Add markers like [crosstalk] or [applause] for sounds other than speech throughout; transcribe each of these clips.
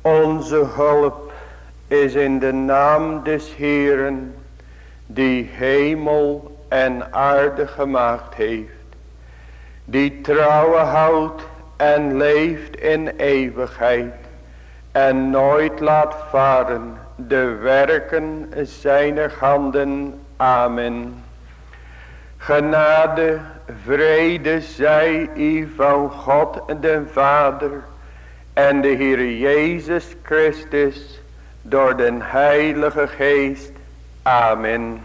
Onze hulp is in de naam des Heeren, die hemel en aarde gemaakt heeft, die trouwe houdt en leeft in eeuwigheid en nooit laat varen de werken zijner handen. Amen. Genade, vrede zij u van God de Vader en de Heer Jezus Christus door den Heilige Geest. Amen.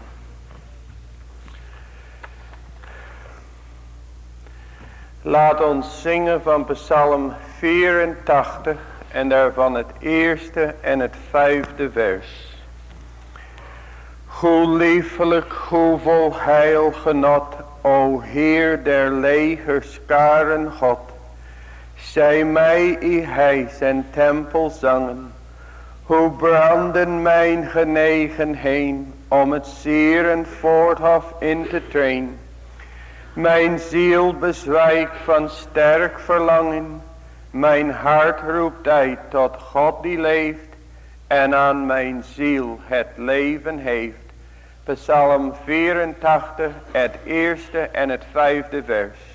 Laat ons zingen van Psalm 84 en daarvan het eerste en het vijfde vers. Hoe liefelijk, hoe vol heil genot, o Heer der legerskaren God. Zij mij i hij zijn tempel zangen. Hoe branden mijn genegen heen om het zieren voorthof in te trainen. Mijn ziel bezwijkt van sterk verlangen. Mijn hart roept uit tot God die leeft en aan mijn ziel het leven heeft. Psalm 84, het eerste en het vijfde vers.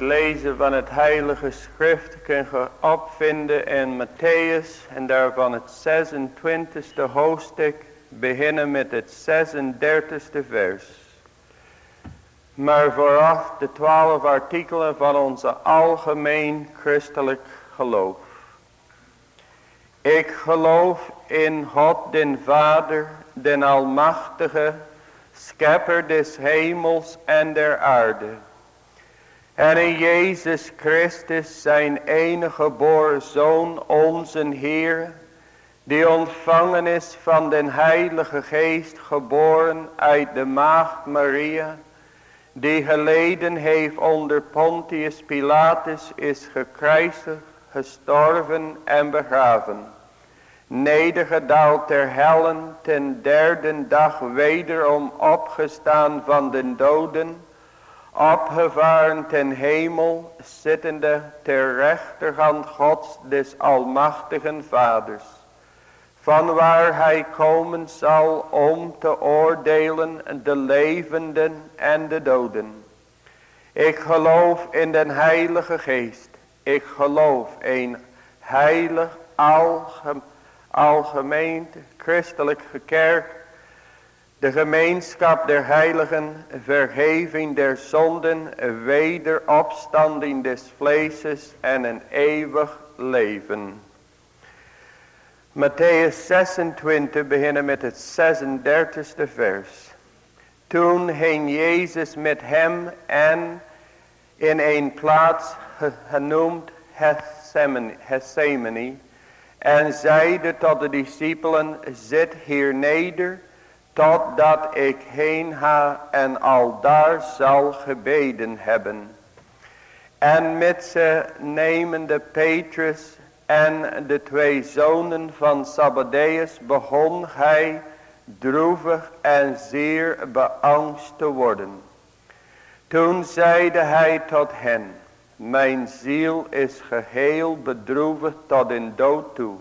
Lezen van het heilige schrift kun je opvinden in Matthäus en daarvan het 26e hoofdstuk beginnen met het 36e vers. Maar vooraf de twaalf artikelen van onze algemeen christelijk geloof. Ik geloof in God den Vader, den Almachtige, Schepper des hemels en der aarde en in Jezus Christus zijn enige geboren Zoon, onze Heer, die ontvangen is van den Heilige Geest, geboren uit de Maagd Maria, die geleden heeft onder Pontius Pilatus, is gekruisigd, gestorven en begraven. Nedergedaald ter hellen, ten derde dag wederom opgestaan van den doden, opgevaren ten hemel, zittende ter rechterhand Gods des almachtigen Vaders, van waar hij komen zal om te oordelen de levenden en de doden. Ik geloof in den heilige geest, ik geloof in heilig algemeen, christelijke kerk, de gemeenschap der heiligen, vergeving der zonden, wederopstanding des vleeses en een eeuwig leven. Matthäus 26 beginnen met het 36e vers. Toen ging Jezus met hem en in een plaats genoemd Gethsemane en zeide tot de discipelen, zit hier neder totdat ik heen ga en al daar zal gebeden hebben. En met ze nemende Petrus en de twee zonen van Sabadeus begon hij droevig en zeer beangst te worden. Toen zeide hij tot hen, mijn ziel is geheel bedroevig tot in dood toe.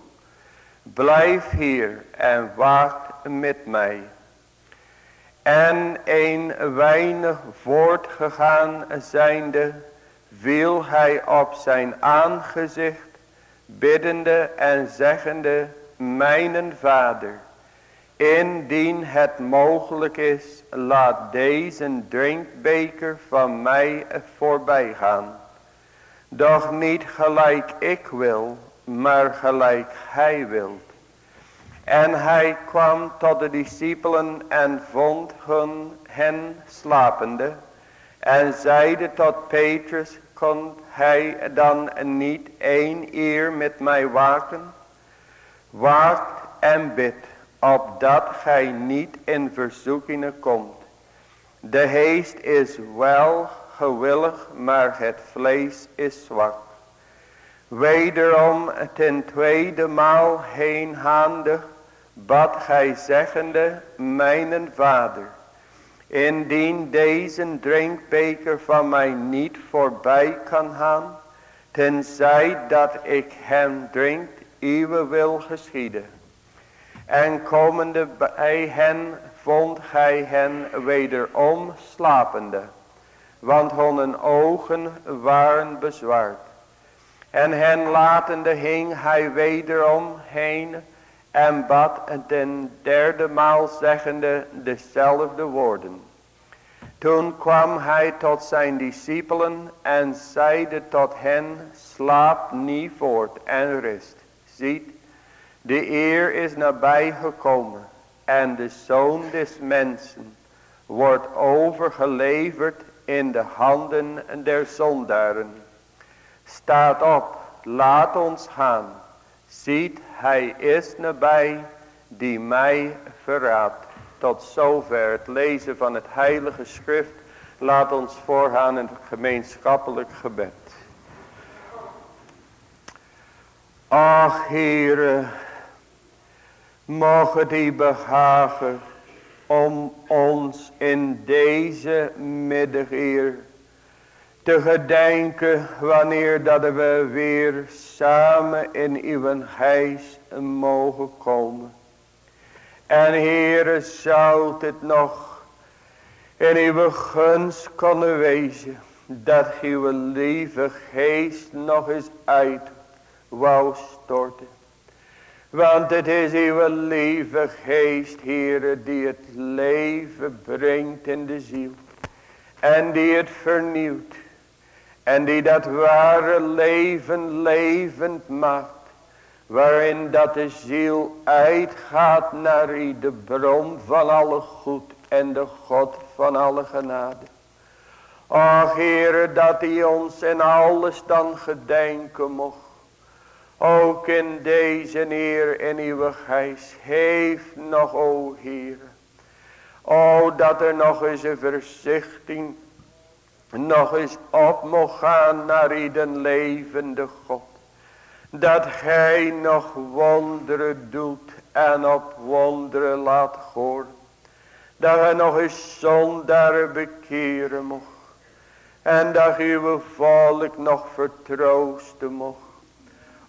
Blijf hier en wacht met mij. En een weinig voortgegaan zijnde, viel hij op zijn aangezicht, biddende en zeggende, mijn vader, indien het mogelijk is, laat deze drinkbeker van mij voorbij gaan. Doch niet gelijk ik wil, maar gelijk hij wilt. En hij kwam tot de discipelen en vond hun, hen slapende. En zeide tot Petrus, kon hij dan niet één eer met mij waken? Waakt en bid, opdat gij niet in verzoekingen komt. De geest is wel gewillig, maar het vlees is zwak. Wederom ten tweede maal heen haandig bad gij zeggende, mijn vader, indien deze drinkbeker van mij niet voorbij kan gaan, tenzij dat ik hem drink, uw wil geschieden. En komende bij hen vond gij hen wederom slapende, want hun ogen waren bezwaard. En hen latende hing hij wederom heen en bad ten derde maal zeggende dezelfde woorden. Toen kwam hij tot zijn discipelen en zeide tot hen, slaap niet voort en rust. Ziet, de eer is nabij gekomen en de zoon des mensen wordt overgeleverd in de handen der zondaren. Staat op, laat ons gaan. Ziet, hij is nabij die mij verraadt. Tot zover het lezen van het heilige schrift. Laat ons voorgaan in gemeenschappelijk gebed. Ach Heere, mogen die behagen om ons in deze middag, te gedenken wanneer dat we weer samen in uw huis mogen komen. En Heere, zou het nog in uw gunst kunnen wezen, dat uw lieve geest nog eens uit wou storten. Want het is uw lieve geest, Heere, die het leven brengt in de ziel. En die het vernieuwt. En die dat ware leven levend maakt. Waarin dat de ziel uitgaat naar de bron van alle goed en de God van alle genade. Ach Heere, dat hij ons in alles dan gedenken mocht. Ook in deze Heer in uw heeft nog, o Heer. O, dat er nog eens een verzichting nog eens op mocht gaan naar ieder levende God. Dat gij nog wonderen doet en op wonderen laat horen. Dat hij nog eens zondaar bekeren mocht. En dat uw volk nog vertroosten mocht.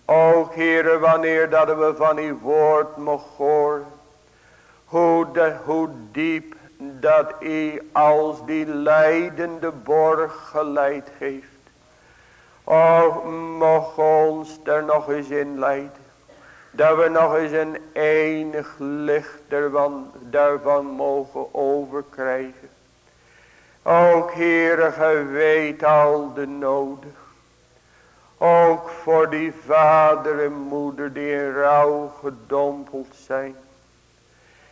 Ook Heere, wanneer dat we van uw woord mocht horen. Hoe, de, hoe diep dat u als die leidende borg geleid heeft. Och, mocht ons er nog eens in leiden. Dat we nog eens een enig licht daarvan, daarvan mogen overkrijgen. Ook Heere, gij weet al de noden. Ook voor die vader en moeder die in rouw gedompeld zijn.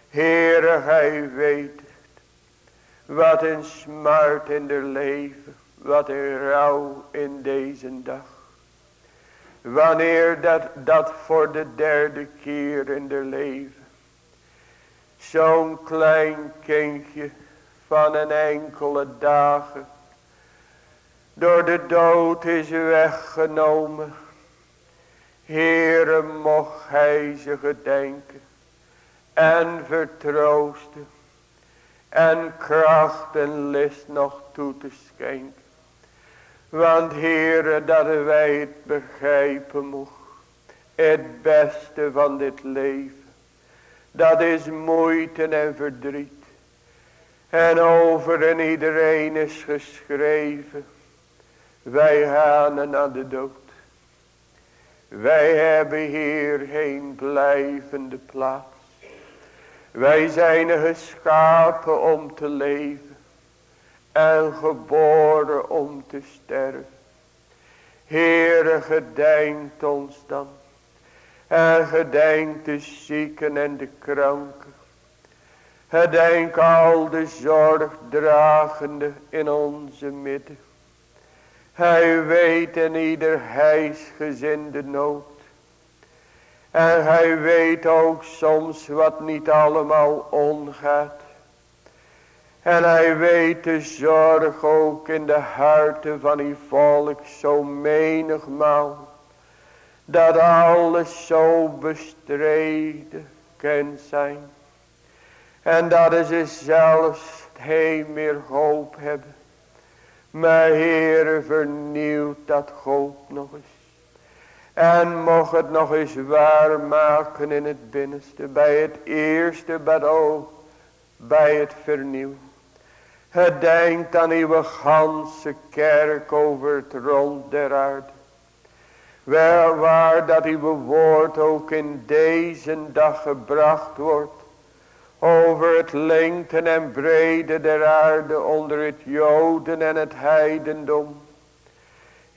Heere, gij weet. Wat een smart in de leven. Wat een rouw in deze dag. Wanneer dat, dat voor de derde keer in de leven. Zo'n klein kindje van een enkele dagen door de dood is weggenomen. Heere, mocht hij ze gedenken en vertroosten en kracht en list nog toe te schenken. Want Heere, dat wij het begrijpen mocht, het beste van dit leven, dat is moeite en verdriet. En over en iedereen is geschreven, wij gaan naar de dood. Wij hebben hier geen blijvende plaats. Wij zijn geschapen om te leven. En geboren om te sterven. Heere, gedenkt ons dan. En gedenkt de zieken en de kranken. Gedenk al de zorgdragende in onze midden. Hij weet in ieder hijsgezinde nood. En hij weet ook soms wat niet allemaal ongaat. En hij weet de zorg ook in de harten van die volk zo menigmaal. Dat alles zo bestreden kan zijn. En dat ze zelfs geen meer hoop hebben. Maar Heere vernieuwt dat hoop nog eens. En mocht het nog eens waarmaken in het binnenste. Bij het eerste ook. Bij het vernieuwen. Gedenkt aan uw ganse kerk over het rond der aarde. Wel waar dat uw woord ook in deze dag gebracht wordt over het lengte en brede der aarde onder het joden en het heidendom.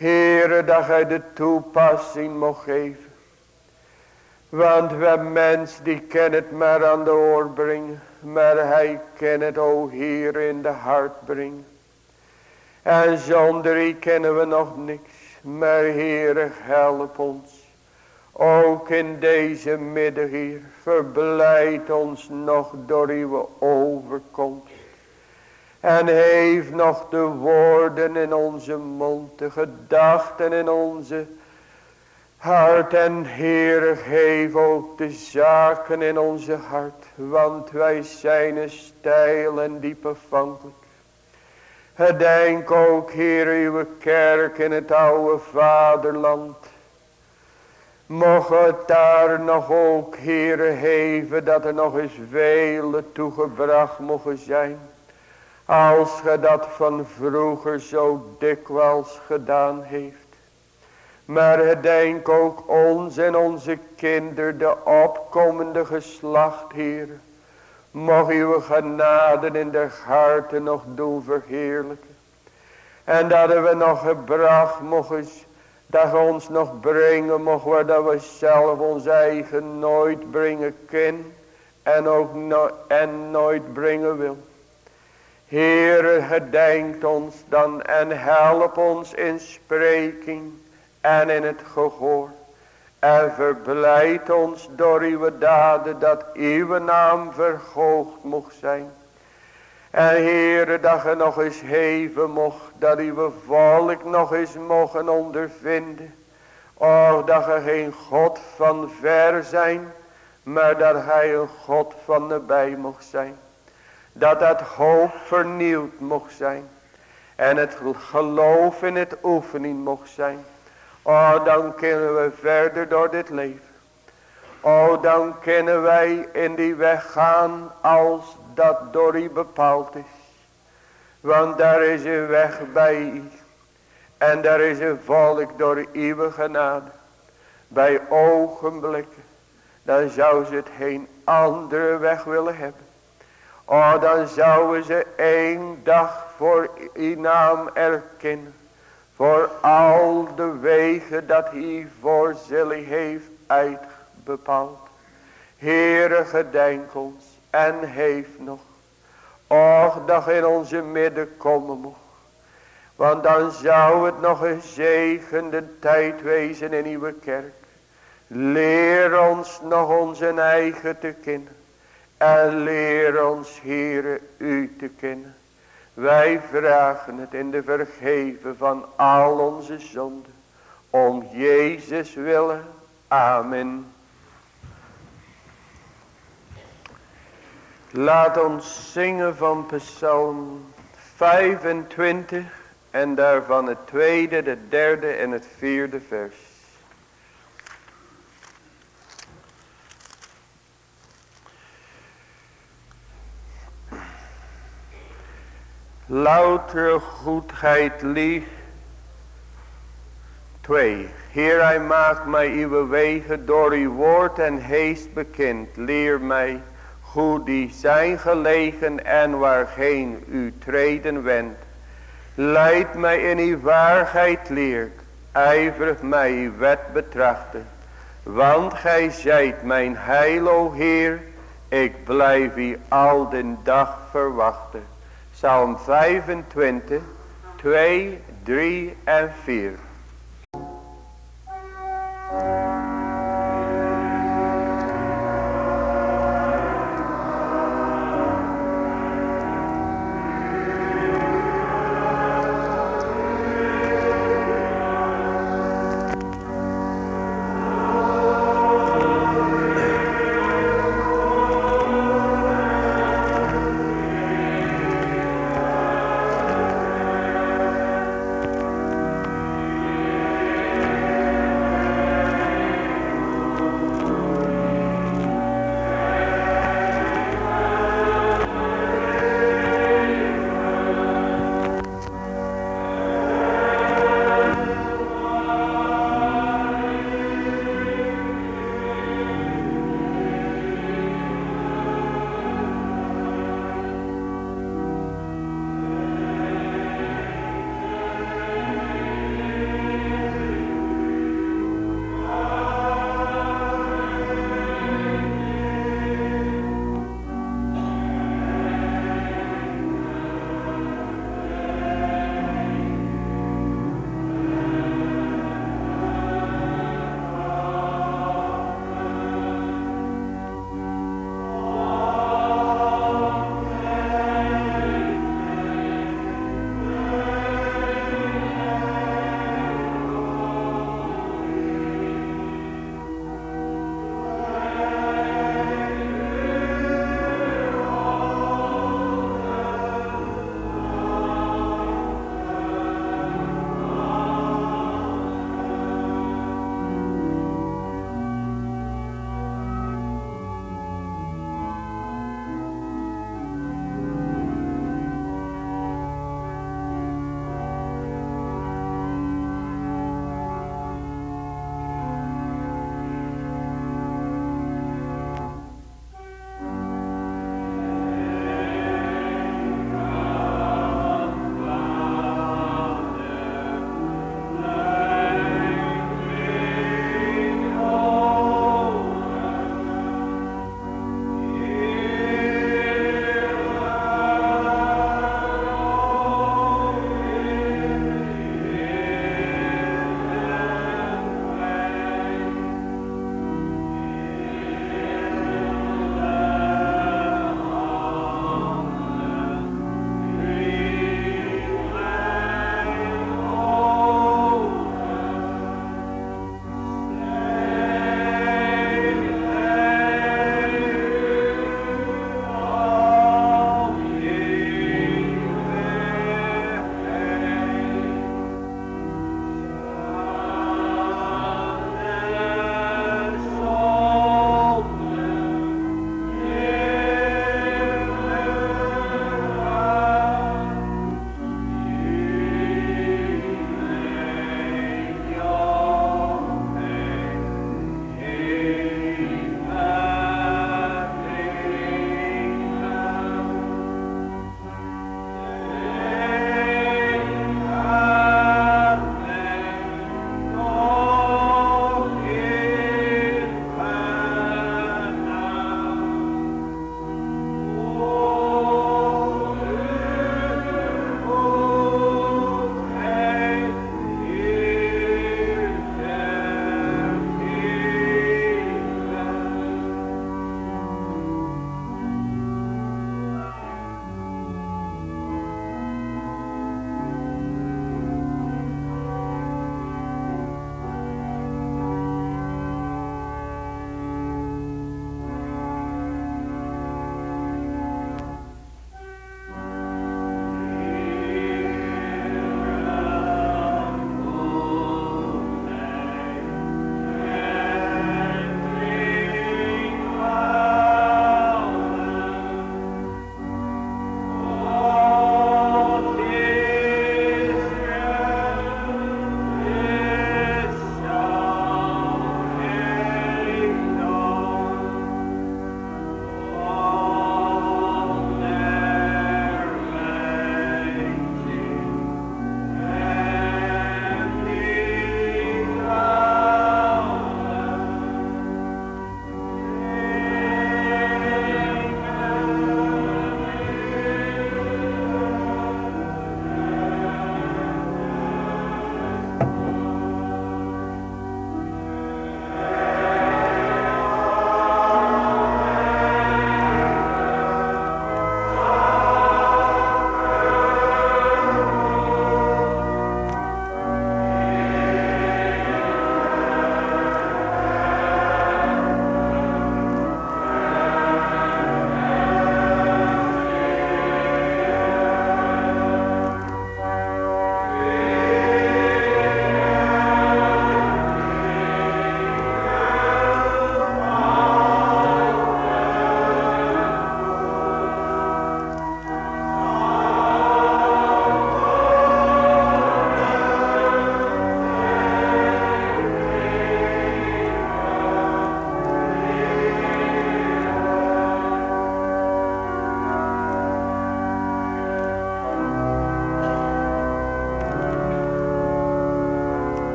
Heere, dat gij de toepassing mocht geven. Want we mens die kan het maar aan de oor brengen. Maar hij kan het o Heer in de hart brengen. En zonder die kennen we nog niks. Maar Heere, help ons. Ook in deze middag hier. Verblijd ons nog door uw overkomst. En heeft nog de woorden in onze mond. De gedachten in onze hart. En Heere geef ook de zaken in onze hart. Want wij zijn stijl en diep afhankelijk. Gedenk ook Heer uw kerk in het oude vaderland. Mocht het daar nog ook, Heere, heven, dat er nog eens vele toegebracht mogen zijn. Als ge dat van vroeger zo dikwijls gedaan heeft. Maar gedenk ook ons en onze kinderen, de opkomende geslacht, Heer. Mag uw genade in de harten nog doen verheerlijken. En dat we nog gebracht mogen, dat ons nog brengen mogen, waar dat we zelf ons eigen nooit brengen kunnen. En ook no en nooit brengen wil. Heere, gedenkt ons dan en help ons in spreking en in het gehoor. En verblijd ons door uw daden dat uw naam verhoogd mocht zijn. En Heere, dat je nog eens heven mocht, dat uw volk nog eens mogen ondervinden. Och, dat je geen God van ver zijn, maar dat hij een God van nabij mocht zijn. Dat dat hoop vernieuwd mocht zijn. En het geloof in het oefening mocht zijn. Oh, dan kunnen we verder door dit leven. Oh, dan kunnen wij in die weg gaan als dat door u bepaald is. Want daar is een weg bij u. En daar is een volk door uw genade. Bij ogenblikken. Dan zou ze het geen andere weg willen hebben. Oh, dan zouden ze één dag voor uw naam erkennen. Voor al de wegen dat hij voor zullen heeft uitbepaald. Heere gedenk ons en heeft nog. Och dat in onze midden komen mocht. Want dan zou het nog een zegende tijd wezen in uw kerk. Leer ons nog onze eigen te kennen. En leer ons Heere u te kennen. Wij vragen het in de vergeven van al onze zonden. Om Jezus willen. Amen. Laat ons zingen van Psalm 25 en daarvan het tweede, de derde en het vierde vers. Loutere goedheid lief. 2. Heer, hij maakt mij uw wegen door uw woord en heest bekend. Leer mij hoe die zijn gelegen en waarheen u treden wendt. Leid mij in uw waarheid leer. Ijverig mij uw wet betrachten. Want gij zijt mijn heil, o Heer. Ik blijf u al den dag verwachten. Psalm 25, 2, 3 en 4.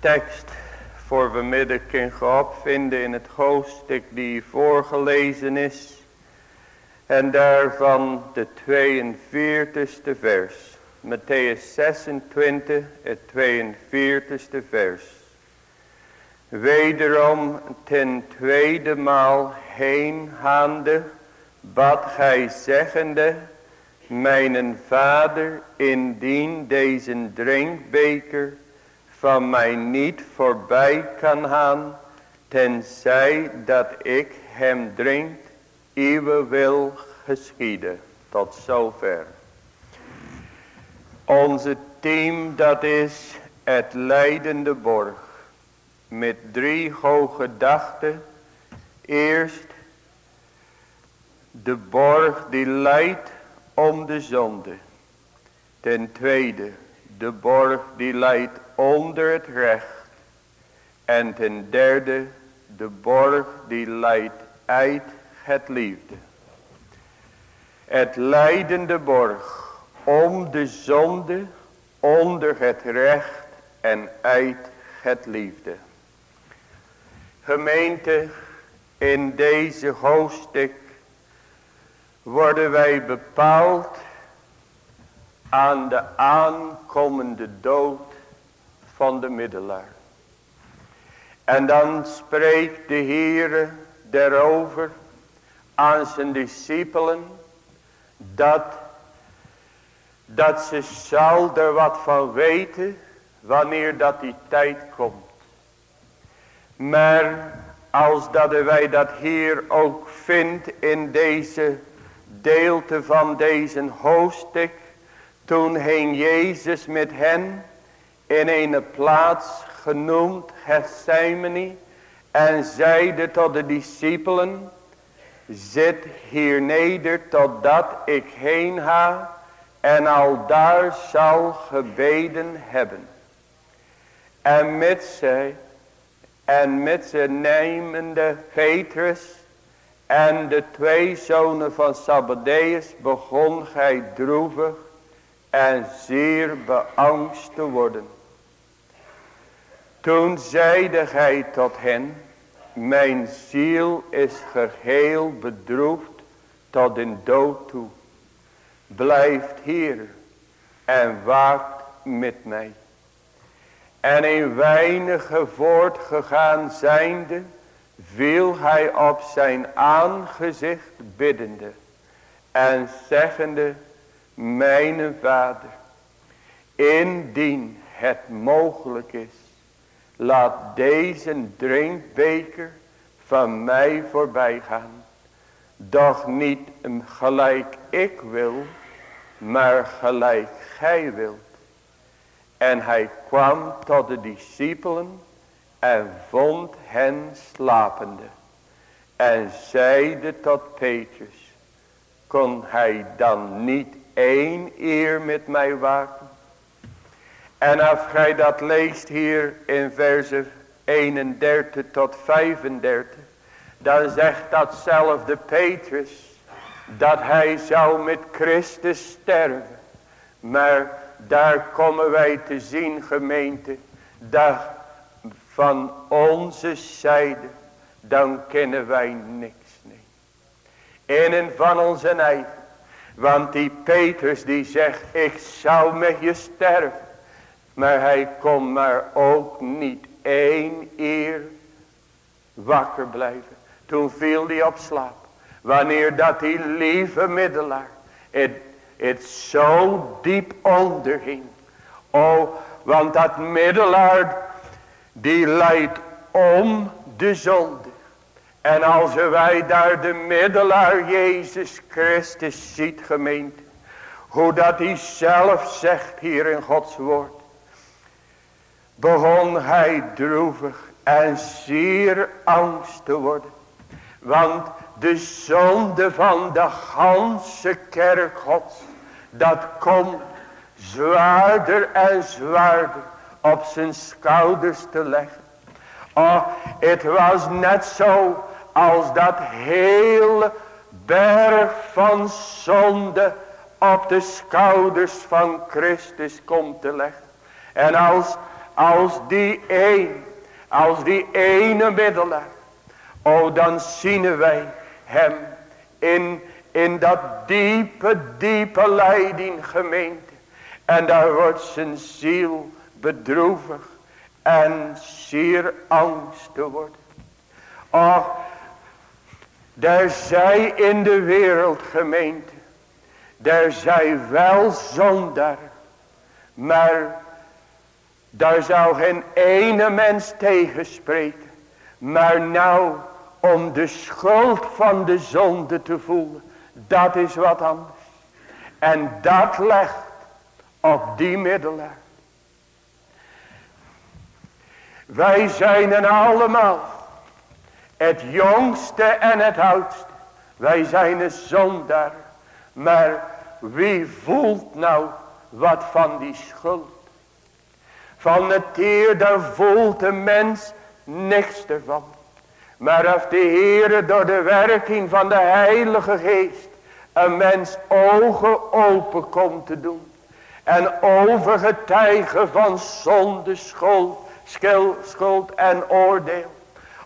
Tekst voor vanmiddag kunnen opvinden in het hoofdstuk die voorgelezen is. En daarvan de 42ste vers. Matthäus 26, het 42ste vers. Wederom ten tweede maal heen gaande, bad gij zeggende, mijn vader, indien deze drinkbeker van mij niet voorbij kan gaan, tenzij dat ik hem drink, uw wil geschieden. Tot zover. Onze team dat is het leidende borg. Met drie hoge gedachten. Eerst de borg die leidt om de zonde. Ten tweede de borg die leidt onder het recht. En ten derde de borg die leidt uit het liefde. Het leidende borg om de zonde, onder het recht en uit het liefde. Gemeente, in deze hoofdstuk worden wij bepaald aan de aankomende dood van de middelaar. En dan spreekt de Heere daarover aan zijn discipelen dat, dat ze zal er wat van weten wanneer dat die tijd komt. Maar als dat wij dat hier ook vindt in deze deelte van deze hoofdstuk. Toen heen Jezus met hen in een plaats genoemd Gethsemane. En zeide tot de discipelen. Zit hier neder totdat ik heen ga. En al daar zal gebeden hebben. En met zij. En met ze nemende Petrus en de twee zonen van Sabadeus begon gij droevig en zeer beangst te worden. Toen zeide gij tot hen, mijn ziel is geheel bedroefd tot in dood toe. Blijft hier en waakt met mij. En een weinige voortgegaan zijnde, viel hij op zijn aangezicht biddende en zeggende, mijn vader, indien het mogelijk is, laat deze drinkbeker van mij voorbij gaan. Doch niet gelijk ik wil, maar gelijk gij wilt. En hij kwam tot de discipelen en vond hen slapende. En zeide tot Petrus, kon hij dan niet één eer met mij waken? En als gij dat leest hier in versen 31 tot 35, dan zegt datzelfde Petrus, dat hij zou met Christus sterven. Maar daar komen wij te zien gemeente, dat van onze zijde, dan kennen wij niks. Nee. In en van onze eigen. Want die Petrus die zegt, ik zou met je sterven. Maar hij kon maar ook niet één eer wakker blijven. Toen viel hij op slaap. Wanneer dat die lieve middelaar het, het zo diep onderging. Oh, want dat middelaar die leidt om de zonde. En als wij daar de middelaar Jezus Christus ziet gemeente. Hoe dat hij zelf zegt hier in Gods woord. Begon hij droevig en zeer angst te worden. Want de zonde van de ganse kerk Gods. Dat komt zwaarder en zwaarder op zijn schouders te leggen. Oh, het was net zo als dat hele berg van zonde op de schouders van Christus komt te leggen. En als, als die een, als die ene middelaar. O dan zien wij hem in, in dat diepe, diepe leiding gemeente. En daar wordt zijn ziel bedroevig en zeer angst te worden. Och, daar zij in de wereld gemeente, daar zij wel zonder, maar daar zou geen ene mens tegenspreken. Maar nou, om de schuld van de zonde te voelen, dat is wat anders. En dat legt op die middelaar. Wij zijn er allemaal het jongste en het oudste. Wij zijn een zondaar. Maar wie voelt nou wat van die schuld? Van het dier, daar voelt de mens niks ervan. Maar als de Heer door de werking van de Heilige Geest een mens ogen open komt te doen. En overgetuigen van zonde, schuld, schuld en oordeel.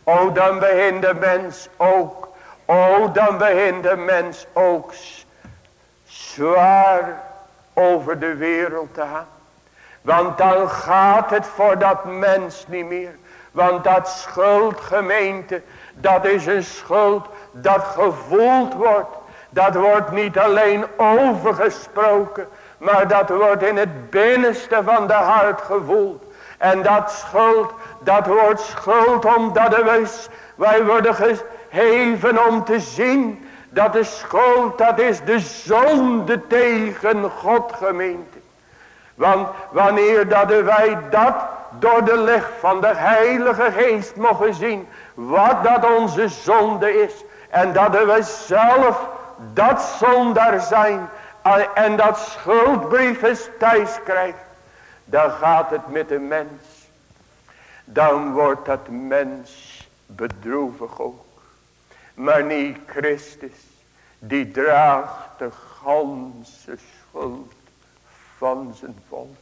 O dan begint de mens ook. O dan begint de mens ook zwaar over de wereld te gaan. Want dan gaat het voor dat mens niet meer. Want dat schuldgemeente, dat is een schuld dat gevoeld wordt. Dat wordt niet alleen overgesproken, maar dat wordt in het binnenste van de hart gevoeld. En dat schuld, dat wordt schuld omdat wij, wij worden geheven om te zien. Dat de schuld, dat is de zonde tegen God gemeente. Want wanneer dat wij dat door de licht van de heilige geest mogen zien. Wat dat onze zonde is. En dat we zelf dat zondaar zijn. En dat schuldbrief is thuis krijgen. Dan gaat het met de mens. Dan wordt dat mens bedroevig ook. Maar niet Christus. Die draagt de ganse schuld van zijn volk.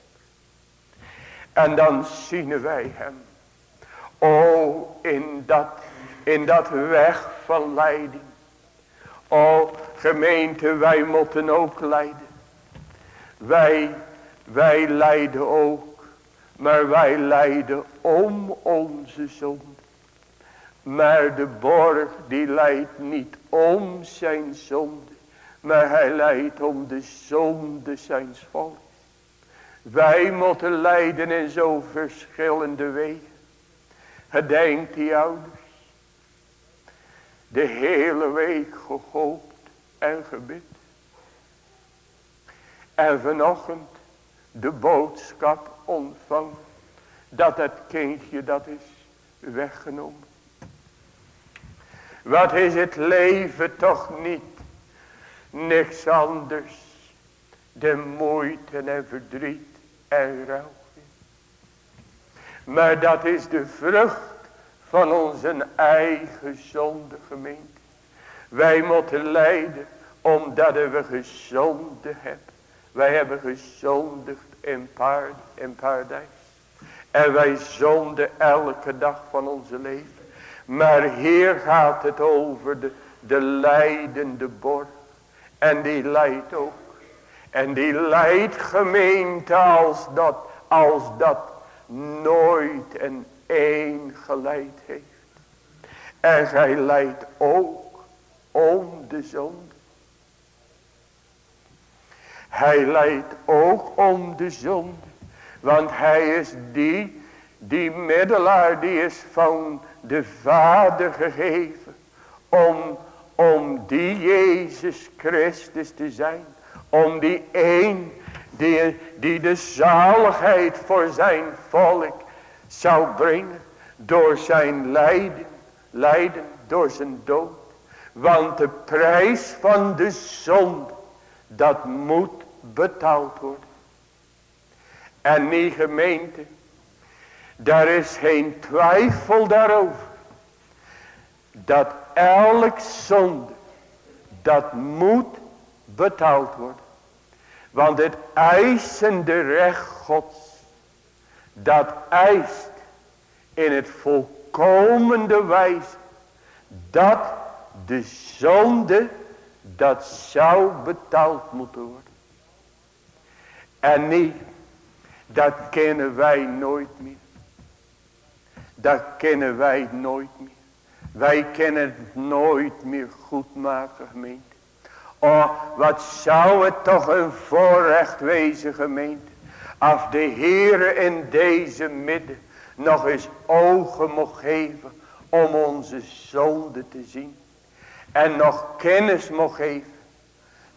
En dan zien wij hem. O in dat, in dat weg van leiding. O gemeente wij moeten ook lijden. Wij, wij lijden ook. Maar wij lijden om onze zonde. Maar de borg die lijdt niet om zijn zonde. Maar hij lijdt om de zonde zijn volk. Wij moeten lijden in zo verschillende wegen. Gedenkt die ouders. De hele week gehoopt en gebid. En vanochtend de boodschap ontvangen. Dat het kindje dat is weggenomen. Wat is het leven toch niet. Niks anders. De moeite en verdriet en rouw. Maar dat is de vrucht van onze eigen zonde gemeente. Wij moeten lijden omdat we gezonde hebben. Wij hebben gezondigd in, paard, in paradijs. En wij zonden elke dag van onze leven. Maar hier gaat het over de, de leidende borg. En die leidt ook en die leidt gemeente als dat, als dat nooit een één geleid heeft. En gij leidt ook om de zonde. Hij leidt ook om de zonde. Want hij is die, die middelaar, die is van de Vader gegeven. Om, om die Jezus Christus te zijn. Om die een die, die de zaligheid voor zijn volk zou brengen. Door zijn lijden. Lijden door zijn dood. Want de prijs van de zonde. Dat moet betaald worden. En die gemeente. Daar is geen twijfel daarover. Dat elk zonde. Dat moet betaald worden. Want het eisende recht gods. Dat eist in het volkomende wijze. Dat de zonde dat zou betaald moeten worden. En niet, dat kennen wij nooit meer. Dat kennen wij nooit meer. Wij kennen het nooit meer goed maken. Oh, wat zou het toch een voorrecht wezen gemeente. Als de Heere in deze midden nog eens ogen mocht geven om onze zonde te zien. En nog kennis mocht geven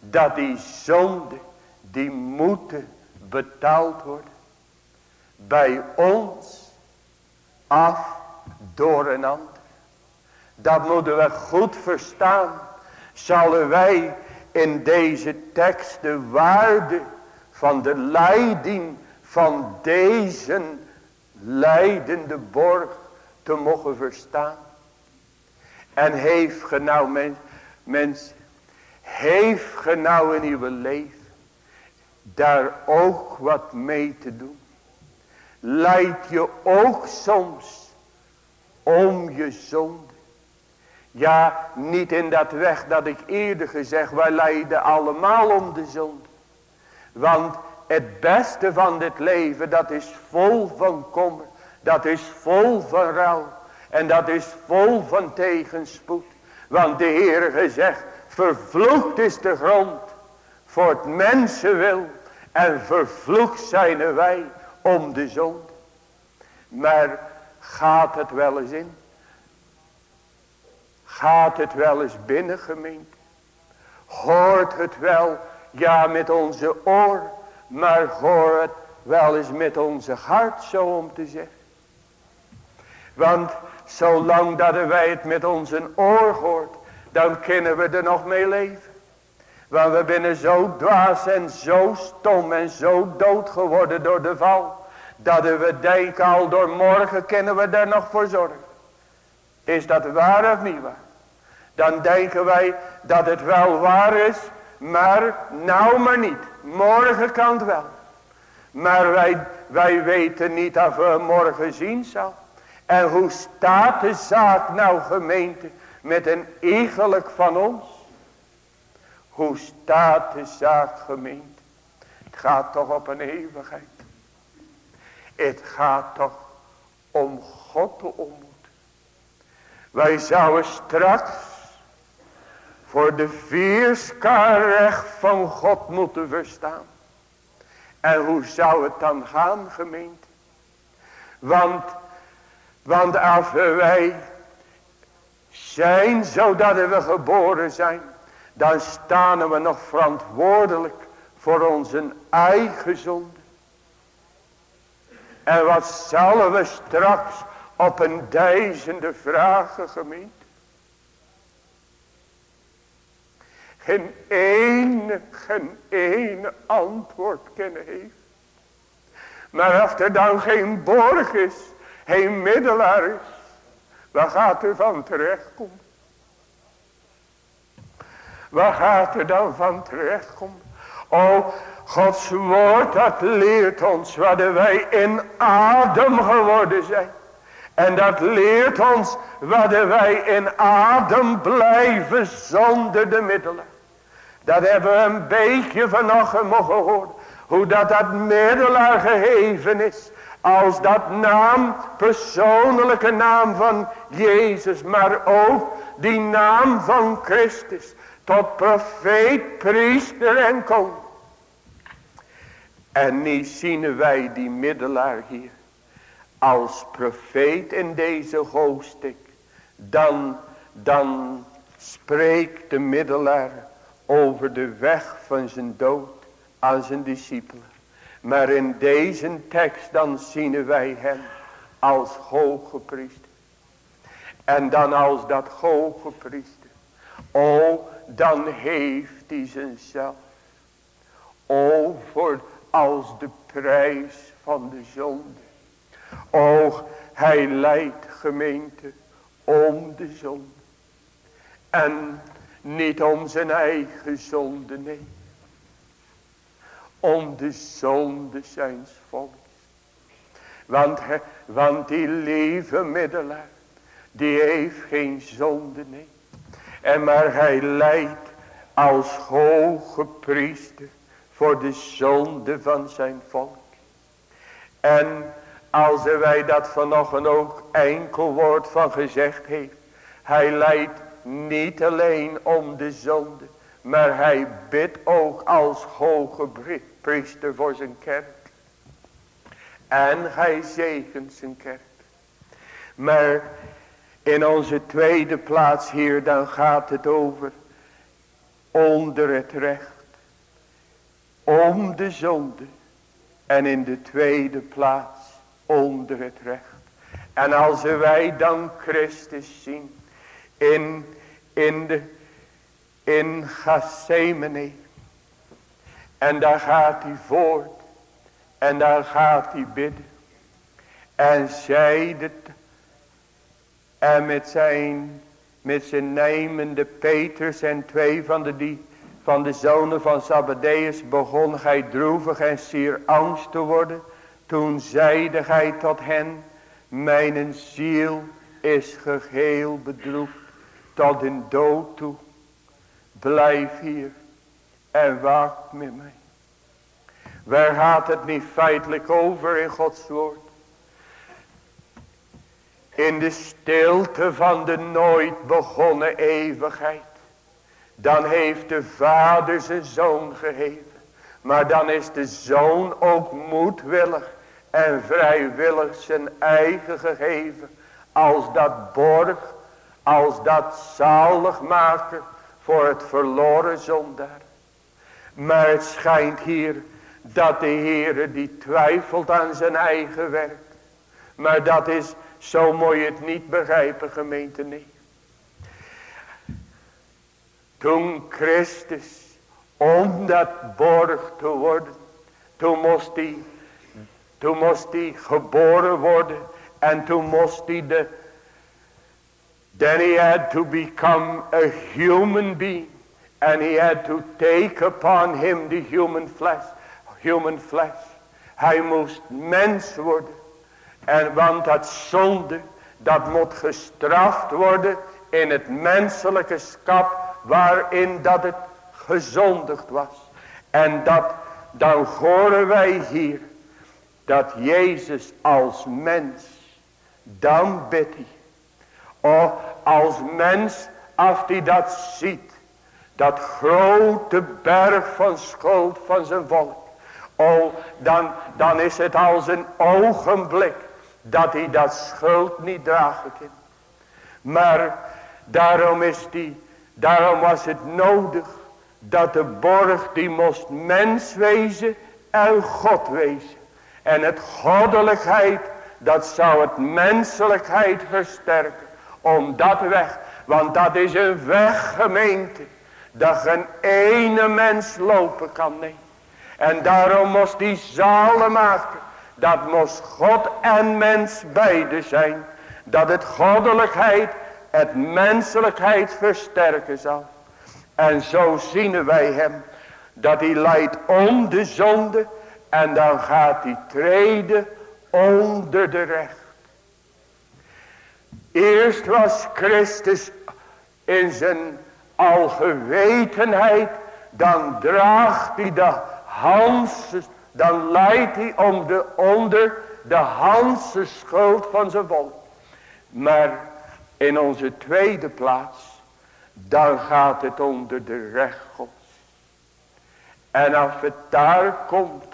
dat die zonde die moeten betaald worden. Bij ons af door een ander. Dat moeten we goed verstaan. Zullen wij in deze tekst de waarde van de leiding van deze leidende borg te mogen verstaan. En heeft ge nou mens, heeft ge nou in uw leven daar ook wat mee te doen. Leid je ook soms om je zonde. Ja, niet in dat weg dat ik eerder gezegd, wij lijden allemaal om de zonde. Want het beste van dit leven, dat is vol van kommer. Dat is vol van rouw. En dat is vol van tegenspoed. Want de Heer gezegd, vervloekt is de grond voor het mensenwil. En vervloekt zijn wij om de zonde. Maar gaat het wel eens in? Gaat het wel eens binnen gemeente? Hoort het wel, ja met onze oor, maar hoort het wel eens met onze hart zo om te zeggen. Want zolang dat wij het met onze oor hoort, dan kunnen we er nog mee leven. Want we zijn zo dwaas en zo stom en zo dood geworden door de val. Dat we denken al door morgen kunnen we daar nog voor zorgen. Is dat waar of niet waar? Dan denken wij dat het wel waar is. Maar nou maar niet. Morgen kan het wel. Maar wij, wij weten niet of we morgen zien zal. En hoe staat de zaak nou gemeente met een iegelijk van ons? Hoe staat de zaak gemeente? Het gaat toch op een eeuwigheid. Het gaat toch om God te ontmoeten. Wij zouden straks voor de vierskaarrecht van God moeten verstaan. En hoe zou het dan gaan gemeente? Want, want als wij zijn zodat we geboren zijn. Dan staan we nog verantwoordelijk voor onze eigen zonde. En wat zullen we straks op een duizenden vragen gemeente? Geen ene, geen ene antwoord kunnen heeft. Maar als er dan geen borg is, geen middelaar is, waar gaat er van terechtkomen? Waar gaat er dan van terechtkomen? O, Gods woord dat leert ons wat wij in adem geworden zijn. En dat leert ons wat wij in adem blijven zonder de middelen. Dat hebben we een beetje vanochtend mogen horen. Hoe dat dat middelaar geheven is. Als dat naam, persoonlijke naam van Jezus. Maar ook die naam van Christus. Tot profeet, priester en koning. En nu zien wij die middelaar hier. Als profeet in deze hoofdstuk. Dan, dan spreekt de middelaar over de weg van zijn dood aan zijn discipelen. Maar in deze tekst dan zien wij hem als hoge priester. En dan als dat hoge priester. O, dan heeft hij zichzelf. O, voor als de prijs van de zonde. O, hij leidt gemeente om de zonde. En niet om zijn eigen zonde, nee om de zonde zijns volks. Want, want die lieve middelaar, die heeft geen zonde, nee. En maar hij leidt als hoge priester voor de zonde van zijn volk. En als wij dat vanochtend ook enkel woord van gezegd heeft. Hij leidt niet alleen om de zonde. Maar hij bidt ook als hoge priester voor zijn kerk. En hij zegent zijn kerk. Maar in onze tweede plaats hier dan gaat het over onder het recht. Om de zonde. En in de tweede plaats onder het recht. En als wij dan Christus zien in, in, de, in Gethsemane. En daar gaat hij voort. En daar gaat hij bidden. En zeide en met zijn, met zijn nemende Peters en twee van de, die, van de zonen van Zabbadeus begon hij droevig en zeer angst te worden. Toen zeide hij tot hen, mijn ziel is geheel bedroefd tot een dood toe. Blijf hier en wacht met mij. Waar gaat het niet feitelijk over in Gods woord? In de stilte van de nooit begonnen eeuwigheid. Dan heeft de vader zijn zoon gegeven. Maar dan is de zoon ook moedwillig en vrijwillig zijn eigen gegeven. Als dat borg, als dat zalig maken voor het verloren zondaar. Maar het schijnt hier dat de Heere die twijfelt aan zijn eigen werk. Maar dat is, zo je het niet begrijpen gemeente, nee. Toen Christus, om dat borg te worden, toen moest hij, toen moest hij geboren worden en toen moest hij de, then he had to become a human being and he had to take upon him the human flesh human flesh. Hij moest mens worden. En want dat zonde, dat moet gestraft worden in het menselijke schap waarin dat het gezondigd was. En dat, dan horen wij hier, dat Jezus als mens, dan bidt hij. Oh, als mens, als hij dat ziet, dat grote berg van schuld van zijn volk. Oh, dan, dan is het als een ogenblik dat hij dat schuld niet dragen kan. Maar daarom is die, daarom was het nodig dat de borg die moest mens wezen en God wezen. En het goddelijkheid, dat zou het menselijkheid versterken. Om dat weg, want dat is een weg gemeente, dat geen ene mens lopen kan nemen. En daarom moest die zalen maken. Dat moest God en mens beide zijn. Dat het goddelijkheid het menselijkheid versterken zal. En zo zien wij hem. Dat hij leidt om de zonde. En dan gaat hij treden onder de recht. Eerst was Christus in zijn algewetenheid. Dan draagt hij de Hans, dan leidt hij om de, onder de Hanse schuld van zijn volk. Maar in onze tweede plaats, dan gaat het onder de recht gods. En als het daar komt,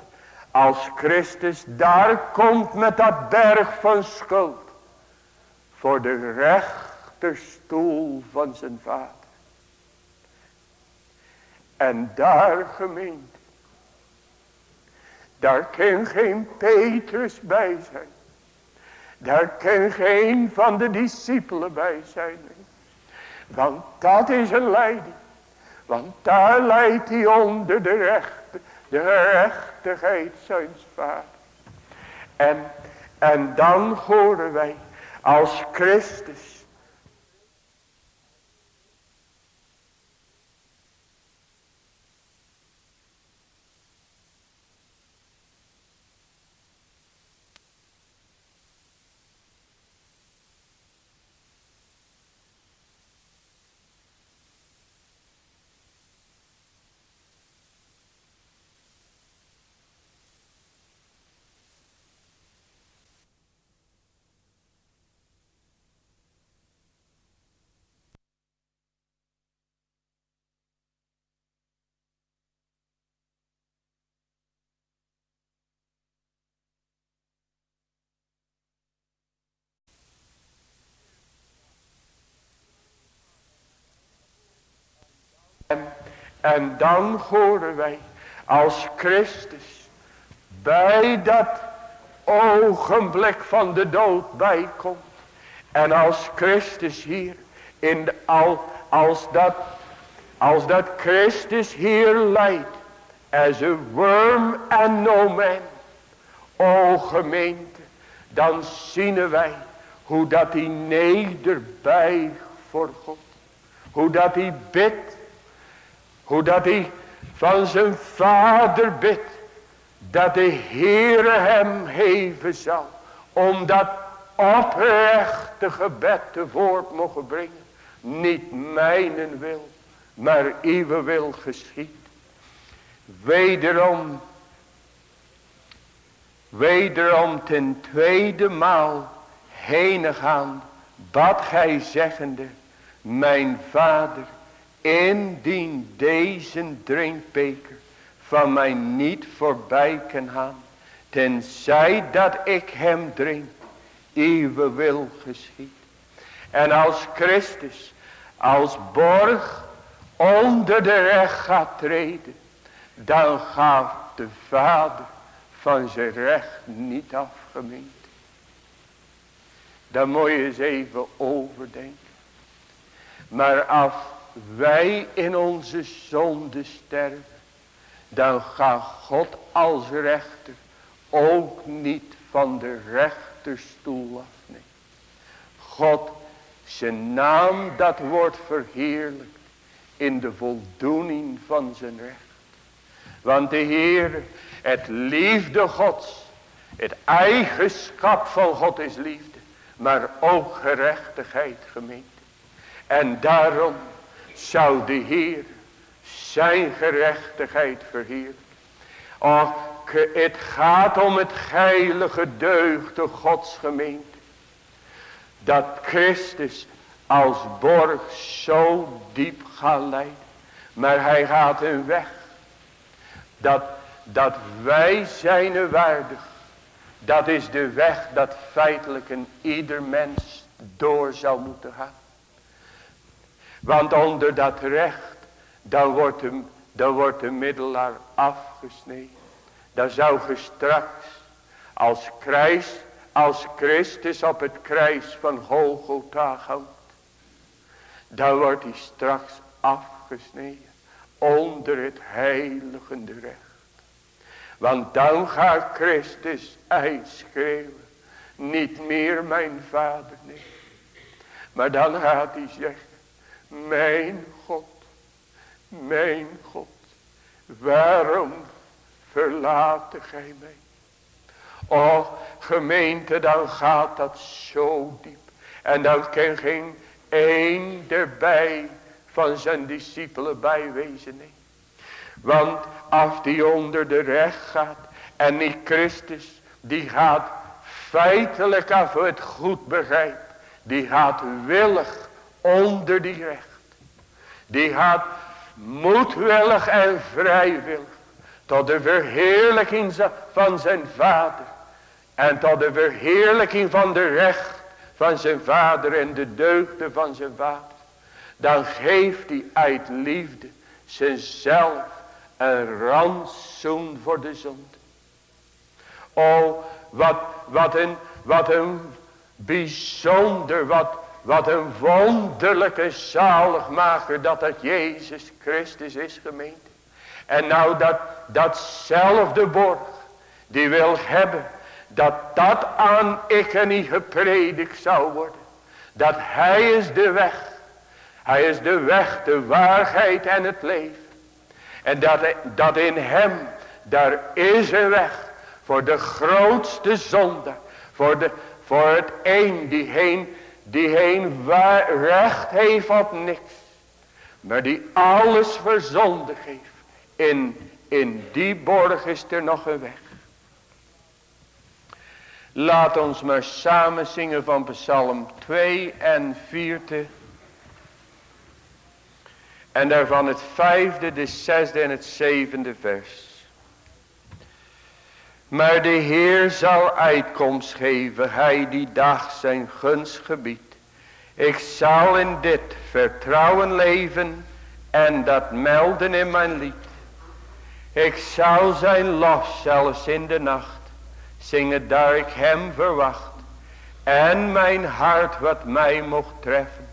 als Christus daar komt met dat berg van schuld. Voor de rechterstoel van zijn vader. En daar gemeente. Daar kan geen Petrus bij zijn. Daar kan geen van de discipelen bij zijn. Want dat is een leiding. Want daar leidt hij onder de rechte, de rechtigheid zijn vader. En, en dan horen wij als Christus En dan horen wij als Christus bij dat ogenblik van de dood bijkomt. En als Christus hier in de, al, als dat, als dat Christus hier leidt. As a worm and no man. O gemeente. Dan zien wij hoe dat hij nederbuigt voor God. Hoe dat hij bidt. Hoe dat hij van zijn vader bidt. Dat de Heere hem geven zal. Om dat oprechte gebed te voort mogen brengen. Niet mijnen wil. Maar uw wil geschiet. Wederom. Wederom ten tweede maal heen gaan. Bad gij zeggende. Mijn vader. Indien deze drinkbeker van mij niet voorbij kan gaan. Tenzij dat ik hem drink. Uwe wil geschiet. En als Christus als borg onder de recht gaat treden. Dan gaat de vader van zijn recht niet afgemeend. Dan moet je eens even overdenken. Maar als wij in onze zonde sterven. Dan gaat God als rechter ook niet van de rechterstoel af. Nee. God, zijn naam dat wordt verheerlijkt in de voldoening van zijn recht. Want de Heer, het liefde Gods, het eigenschap van God is liefde, maar ook gerechtigheid gemeente. En daarom zou de Heer zijn gerechtigheid verheerlijken. Och, het gaat om het heilige deugde Gods gemeente. Dat Christus als borg zo diep gaat leiden. Maar hij gaat een weg. Dat, dat wij zijn waardig. Dat is de weg dat feitelijk een ieder mens door zou moeten gaan. Want onder dat recht, dan wordt de, dan wordt de middelaar afgesneden. Dan zou je straks, als, Christ, als Christus op het kruis van Golgotha hangt. Dan wordt hij straks afgesneden onder het heiligende recht. Want dan gaat Christus uitschreeuwen. Niet meer mijn vader, nee. Maar dan gaat hij zeggen. Mijn God, mijn God, waarom verlaat gij mij? O gemeente, dan gaat dat zo diep. En dan kan geen één erbij van zijn discipelen bijwezen. Want als die onder de recht gaat en niet Christus, die gaat feitelijk af het goed begrijpt. Die gaat willig onder die recht. Die gaat moedwillig en vrijwillig tot de verheerlijking van zijn vader. En tot de verheerlijking van de recht van zijn vader en de deugden van zijn vader. Dan geeft hij uit liefde zichzelf een rantsoen voor de zonde. O, wat, wat, een, wat een bijzonder, wat, wat een wonderlijke zaligmaker dat dat Jezus Christus is gemeente. En nou dat, datzelfde borg die wil hebben dat dat aan ik en niet gepredikt zou worden. Dat hij is de weg. Hij is de weg, de waarheid en het leven. En dat, dat in hem, daar is een weg voor de grootste zonde. Voor, de, voor het een die heen die heen recht heeft op niks. Maar die alles verzondig heeft. In, in die borg is er nog een weg. Laat ons maar samen zingen van psalm 2 en 4. En daarvan het vijfde, de zesde en het zevende vers. Maar de Heer zal uitkomst geven, hij die dag zijn gunst gebiedt. Ik zal in dit vertrouwen leven En dat melden in mijn lied. Ik zal zijn los zelfs in de nacht. Zingen daar ik hem verwacht. En mijn hart wat mij mocht treffen.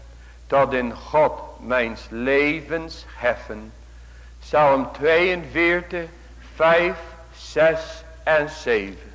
Tot in God mijns levens heffen. Psalm 42, 5, 6 en 7.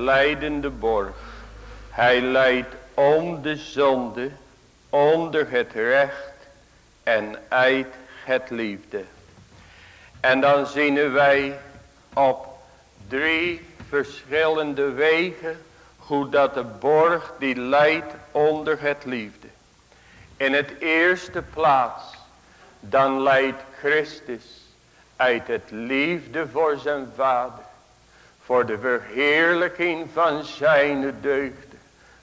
Leidende borg. Hij leidt om de zonde, onder het recht en eit het liefde. En dan zien wij op drie verschillende wegen hoe dat de borg die leidt onder het liefde. In het eerste plaats dan leidt Christus uit het liefde voor zijn vader. Voor de verheerlijking van zijn deugden.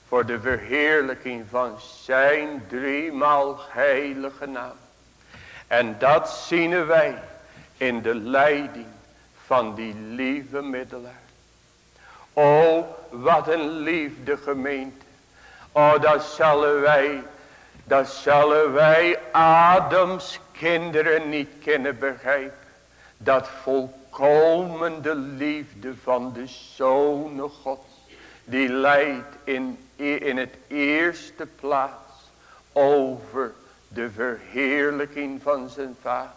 Voor de verheerlijking van zijn driemaal heilige naam. En dat zien wij in de leiding van die lieve middelaar. O, wat een liefde gemeente. O, dat zullen wij, dat zullen wij Adams kinderen niet kunnen begrijpen. Dat volkomende liefde van de Zoon Gods. Die leidt in, in het eerste plaats over de verheerlijking van zijn vader.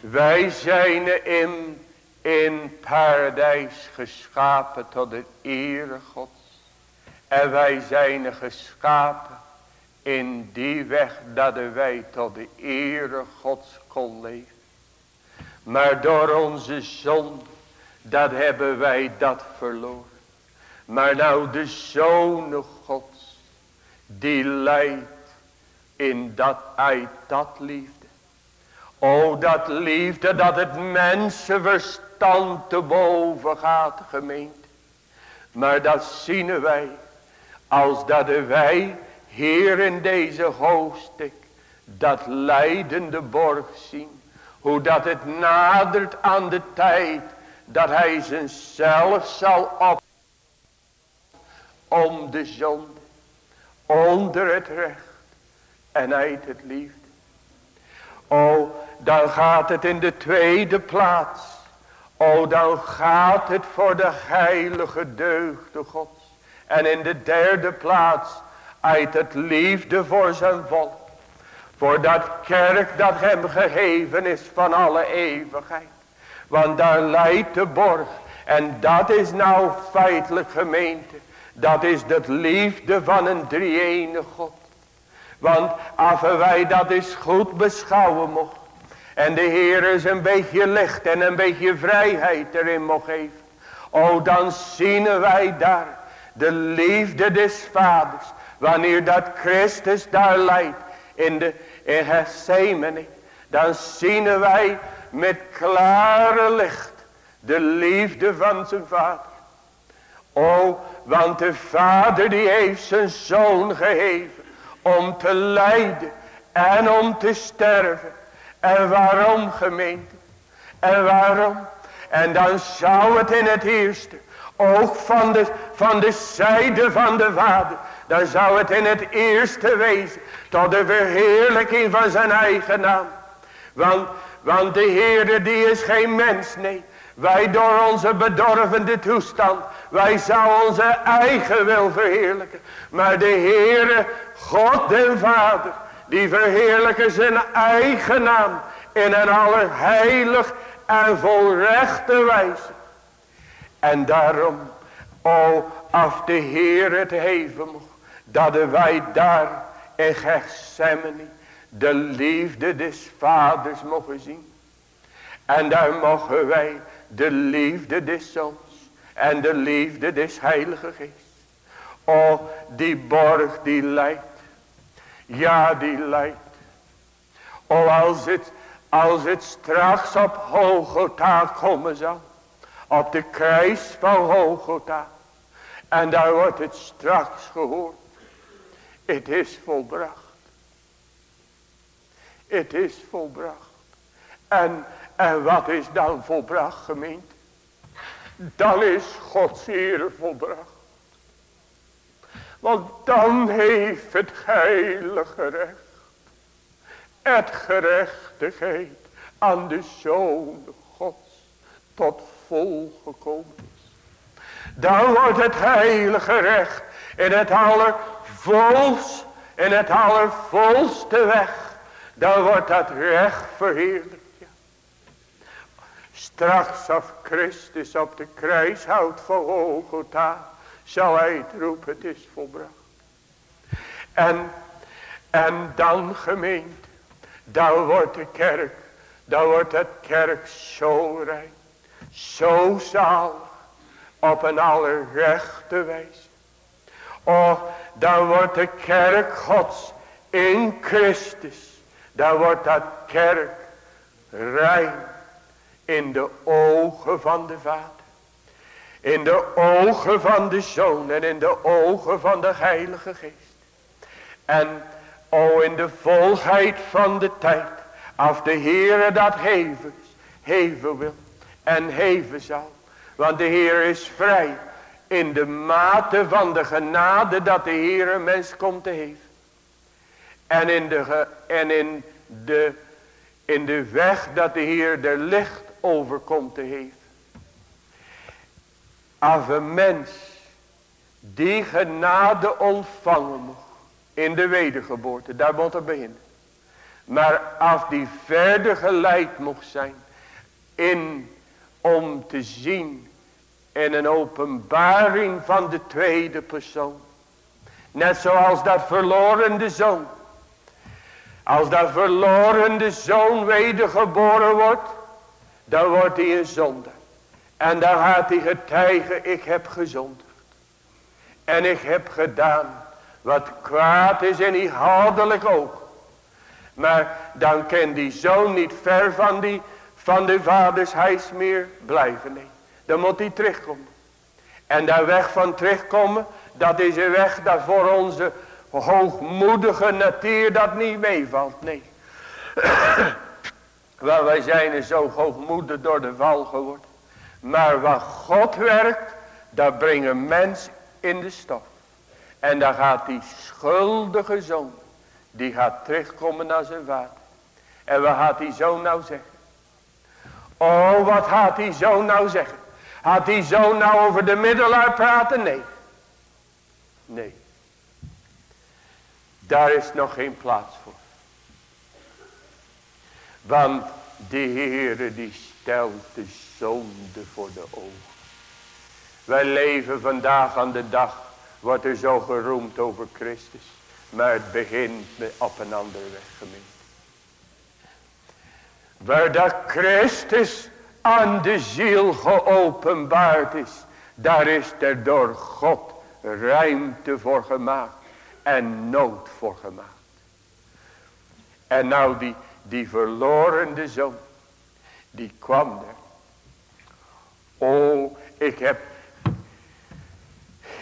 Wij zijn in, in paradijs geschapen tot de ere Gods. En wij zijn geschapen in die weg dat wij tot de ere Gods kon leven. Maar door onze zon, dat hebben wij dat verloren. Maar nou de Zoon Gods, die leidt in dat, uit dat liefde. O dat liefde dat het mensenverstand te boven gaat gemeente. Maar dat zien wij als dat wij hier in deze hoofdstuk dat leidende borg zien. Hoe dat het nadert aan de tijd dat hij zichzelf zal op om de zonde, onder het recht en uit het liefde. O, dan gaat het in de tweede plaats. O, dan gaat het voor de heilige deugde Gods. En in de derde plaats uit het liefde voor zijn volk. Voor dat kerk dat hem gegeven is van alle eeuwigheid. Want daar leidt de borg. En dat is nou feitelijk gemeente. Dat is de liefde van een drie God. Want als wij dat eens goed beschouwen mocht. En de Heer is een beetje licht en een beetje vrijheid erin mocht geven. O dan zien wij daar de liefde des vaders. Wanneer dat Christus daar leidt in, de, in Gethsemane. Dan zien wij met klare licht de liefde van zijn vader. O, want de vader die heeft zijn zoon gegeven om te lijden en om te sterven. En waarom gemeente? En waarom? En dan zou het in het eerste ook van de, van de zijde van de vader. Dan zou het in het eerste wezen tot de verheerlijking van zijn eigen naam. Want, want de Heere die is geen mens, nee. Wij door onze bedorvende toestand. Wij zouden onze eigen wil verheerlijken. Maar de Heere, God en Vader. Die verheerlijken zijn eigen naam. In een allerheilig en volrechte wijze. En daarom. O, af de Heer het heven mocht. Dat wij daar in Gethsemane. De liefde des vaders mogen zien. En daar mogen wij de liefde des zoons en de liefde des heilige geest. O, die borg die leidt. Ja, die leidt. O, als het, als het straks op Hogota komen zal. Op de kruis van Hogota. En daar wordt het straks gehoord. Het is volbracht. Het is volbracht. En en wat is dan volbracht gemeend? Dan is Gods eer volbracht. Want dan heeft het heilige recht. Het gerechtigheid aan de Zoon Gods tot vol gekomen is. Dan wordt het heilige recht in het allervols, in het allervolste weg. Dan wordt dat recht verheerlijk. Straks als Christus op de kruis houdt Golgotha. Zal hij het roepen, is volbracht. En, en dan gemeend. Dan wordt de kerk. Dan wordt het kerk zo rein. Zo zalig. Op een allerrechte wijze. Oh, dan wordt de kerk gods in Christus. Dan wordt dat kerk rein in de ogen van de Vader. In de ogen van de Zoon en in de ogen van de Heilige Geest. En o in de volheid van de tijd. Als de Heere dat heven, heven wil en heven zal. Want de Heer is vrij in de mate van de genade dat de Heer een mens komt te heven. En in de, en in de, in de weg dat de Heer er licht over komt te heven. Als een mens die genade ontvangen mocht in de wedergeboorte, daar moet er beginnen. Maar als die verder geleid mocht zijn in om te zien in een openbaring van de tweede persoon. Net zoals dat verlorende zoon. Als dat verlorende zoon wedergeboren wordt. Dan wordt hij een zonde. En dan gaat hij getuigen. Ik heb gezondigd. En ik heb gedaan. Wat kwaad is en goddelijk ook. Maar dan kan die zoon niet ver van, die, van de vaders huis meer blijven. Nee. Dan moet hij terugkomen. En daar weg van terugkomen. Dat is een weg dat voor onze hoogmoedige natuur dat niet meevalt. Nee. [clears throat] Want wij zijn er zo hoogmoedig door de val geworden. Maar wat God werkt. Dat brengt een mens in de stof. En dan gaat die schuldige zoon. Die gaat terugkomen naar zijn vader. En wat gaat die zoon nou zeggen? Oh wat gaat die zoon nou zeggen? Had die zoon nou over de middelaar praten? Nee. Nee. Daar is nog geen plaats voor. Want de Heere die stelt de zonde voor de ogen. Wij leven vandaag aan de dag. Wordt er zo geroemd over Christus. Maar het begint op een andere weg gemeend. Waar dat Christus aan de ziel geopenbaard is. Daar is er door God ruimte voor gemaakt. En nood voor gemaakt. En nou die, die verlorende zoon. Die kwam er. Oh, ik heb.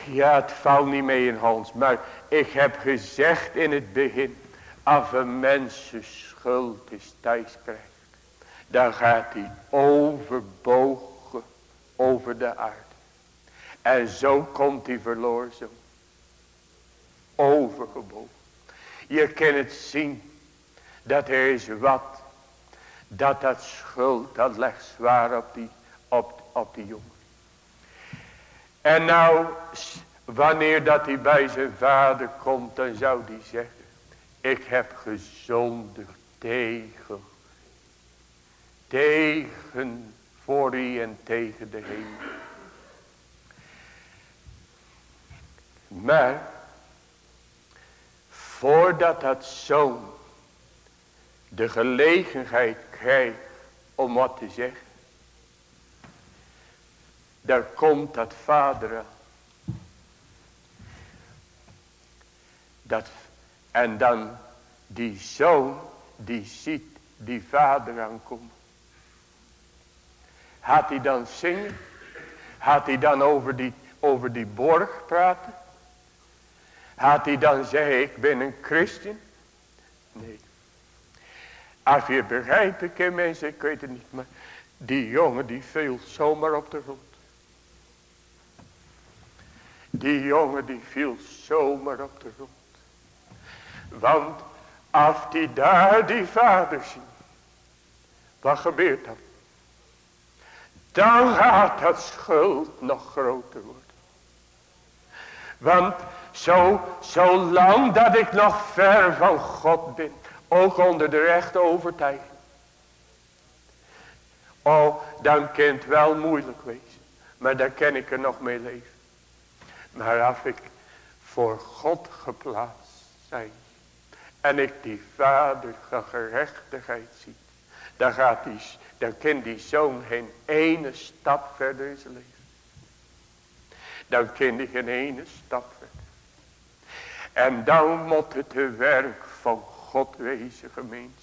Ja, het valt niet mee in Hans. Maar ik heb gezegd in het begin. Als een mens schuld is thuis dan gaat hij overbogen over de aarde. En zo komt hij verloren zo. Overgebogen. Je kan het zien. Dat er is wat. Dat dat schuld. Dat legt zwaar op die, op, op die jongen. En nou. Wanneer dat hij bij zijn vader komt. Dan zou hij zeggen. Ik heb gezondigd tegen tegen voor u en tegen de hemel. Maar voordat dat zoon de gelegenheid krijgt om wat te zeggen. Daar komt dat vader. Dat, en dan die zoon die ziet die vader aankomen. Gaat hij dan zingen? Gaat hij dan over die, over die borg praten? Gaat hij dan zeggen, ik ben een christen? Nee. Als je begrijpt, ik mensen, ik weet het niet, maar die jongen die viel zomaar op de grond. Die jongen die viel zomaar op de grond. Want als die daar die vader zien, wat gebeurt dan? Dan gaat dat schuld nog groter worden. Want zo, zolang dat ik nog ver van God ben. Ook onder de rechte overtuiging. Oh, dan kan het wel moeilijk wezen. Maar daar kan ik er nog mee leven. Maar als ik voor God geplaatst zijn. En ik die vader van gerechtigheid zie. Dan, gaat die, dan kan die zoon geen ene stap verder in zijn leven. Dan kan die geen ene stap verder. En dan moet het de werk van God wezen gemeente.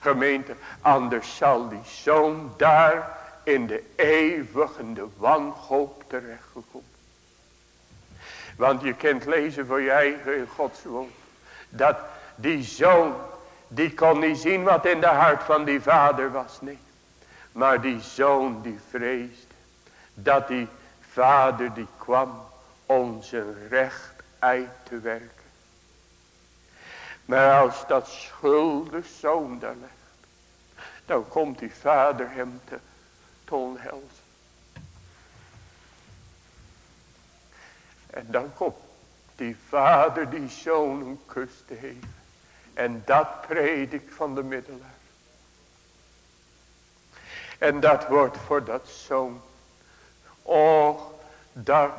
Gemeente, anders zal die zoon daar in de eeuwige wanhoop terechtgekomen. Want je kunt lezen voor je eigen Gods woord. Dat die zoon, die kon niet zien wat in de hart van die vader was. Nee. Maar die zoon die vreesde. Dat die vader die kwam om zijn recht uit te werken. Maar als dat schuldig zoon daar ligt. Dan komt die vader hem te, te. En dan komt die vader die zoon een kus te geven. En dat predik van de middelaar. En dat wordt voor dat zoon. Oh, daar,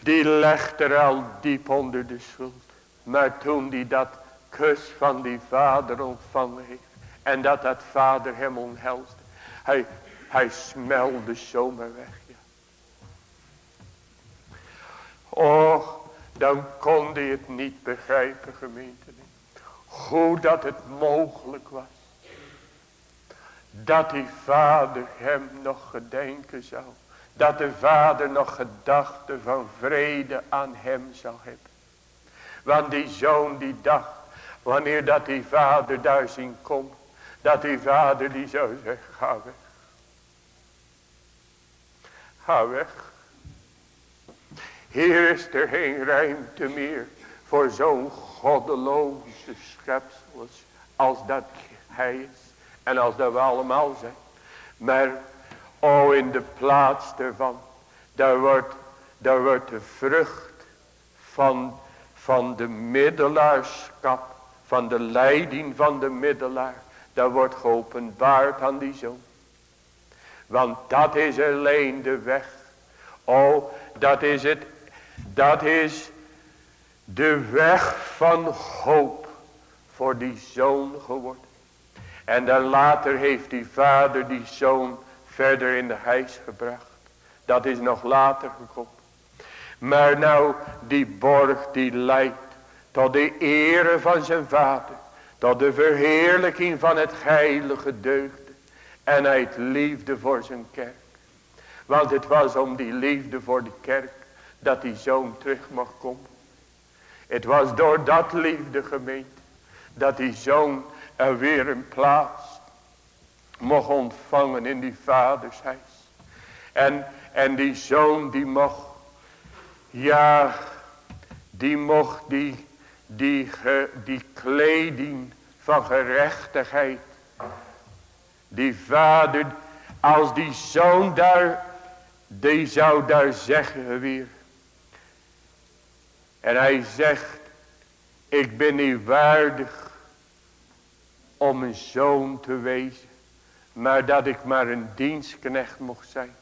die legt er al diep onder de schuld. Maar toen die dat kus van die vader ontvangen heeft. En dat dat vader hem omhelst. Hij, hij smelde zomaar weg. Ja. Och, dan kon hij het niet begrijpen gemeente. Hoe dat het mogelijk was. Dat die vader hem nog gedenken zou. Dat de vader nog gedachten van vrede aan hem zou hebben. Want die zoon die dacht. Wanneer dat die vader daar zien komt. Dat die vader die zou zeggen. Ga weg. Ga weg. Hier is er geen ruimte meer. Voor zo'n goddeloze schepsel als dat hij is. En als dat we allemaal zijn. Maar o in de plaats ervan. Daar wordt, daar wordt de vrucht van, van de middelaarschap. Van de leiding van de middelaar. Daar wordt geopenbaard aan die zoon. Want dat is alleen de weg. O, dat is het. Dat is de weg van hoop voor die zoon geworden. En dan later heeft die vader die zoon verder in de huis gebracht. Dat is nog later gekomen. Maar nou die borg die leidt tot de ere van zijn vader. Tot de verheerlijking van het heilige deugde. En uit liefde voor zijn kerk. Want het was om die liefde voor de kerk dat die zoon terug mag komen. Het was door dat liefde gemeente. Dat die zoon er weer een plaats mocht ontvangen in die vadershuis. En, en die zoon die mocht, ja, die mocht die, die, die kleding van gerechtigheid. Die vader, als die zoon daar, die zou daar zeggen weer. En hij zegt, ik ben niet waardig om een zoon te wezen. Maar dat ik maar een dienstknecht mocht zijn.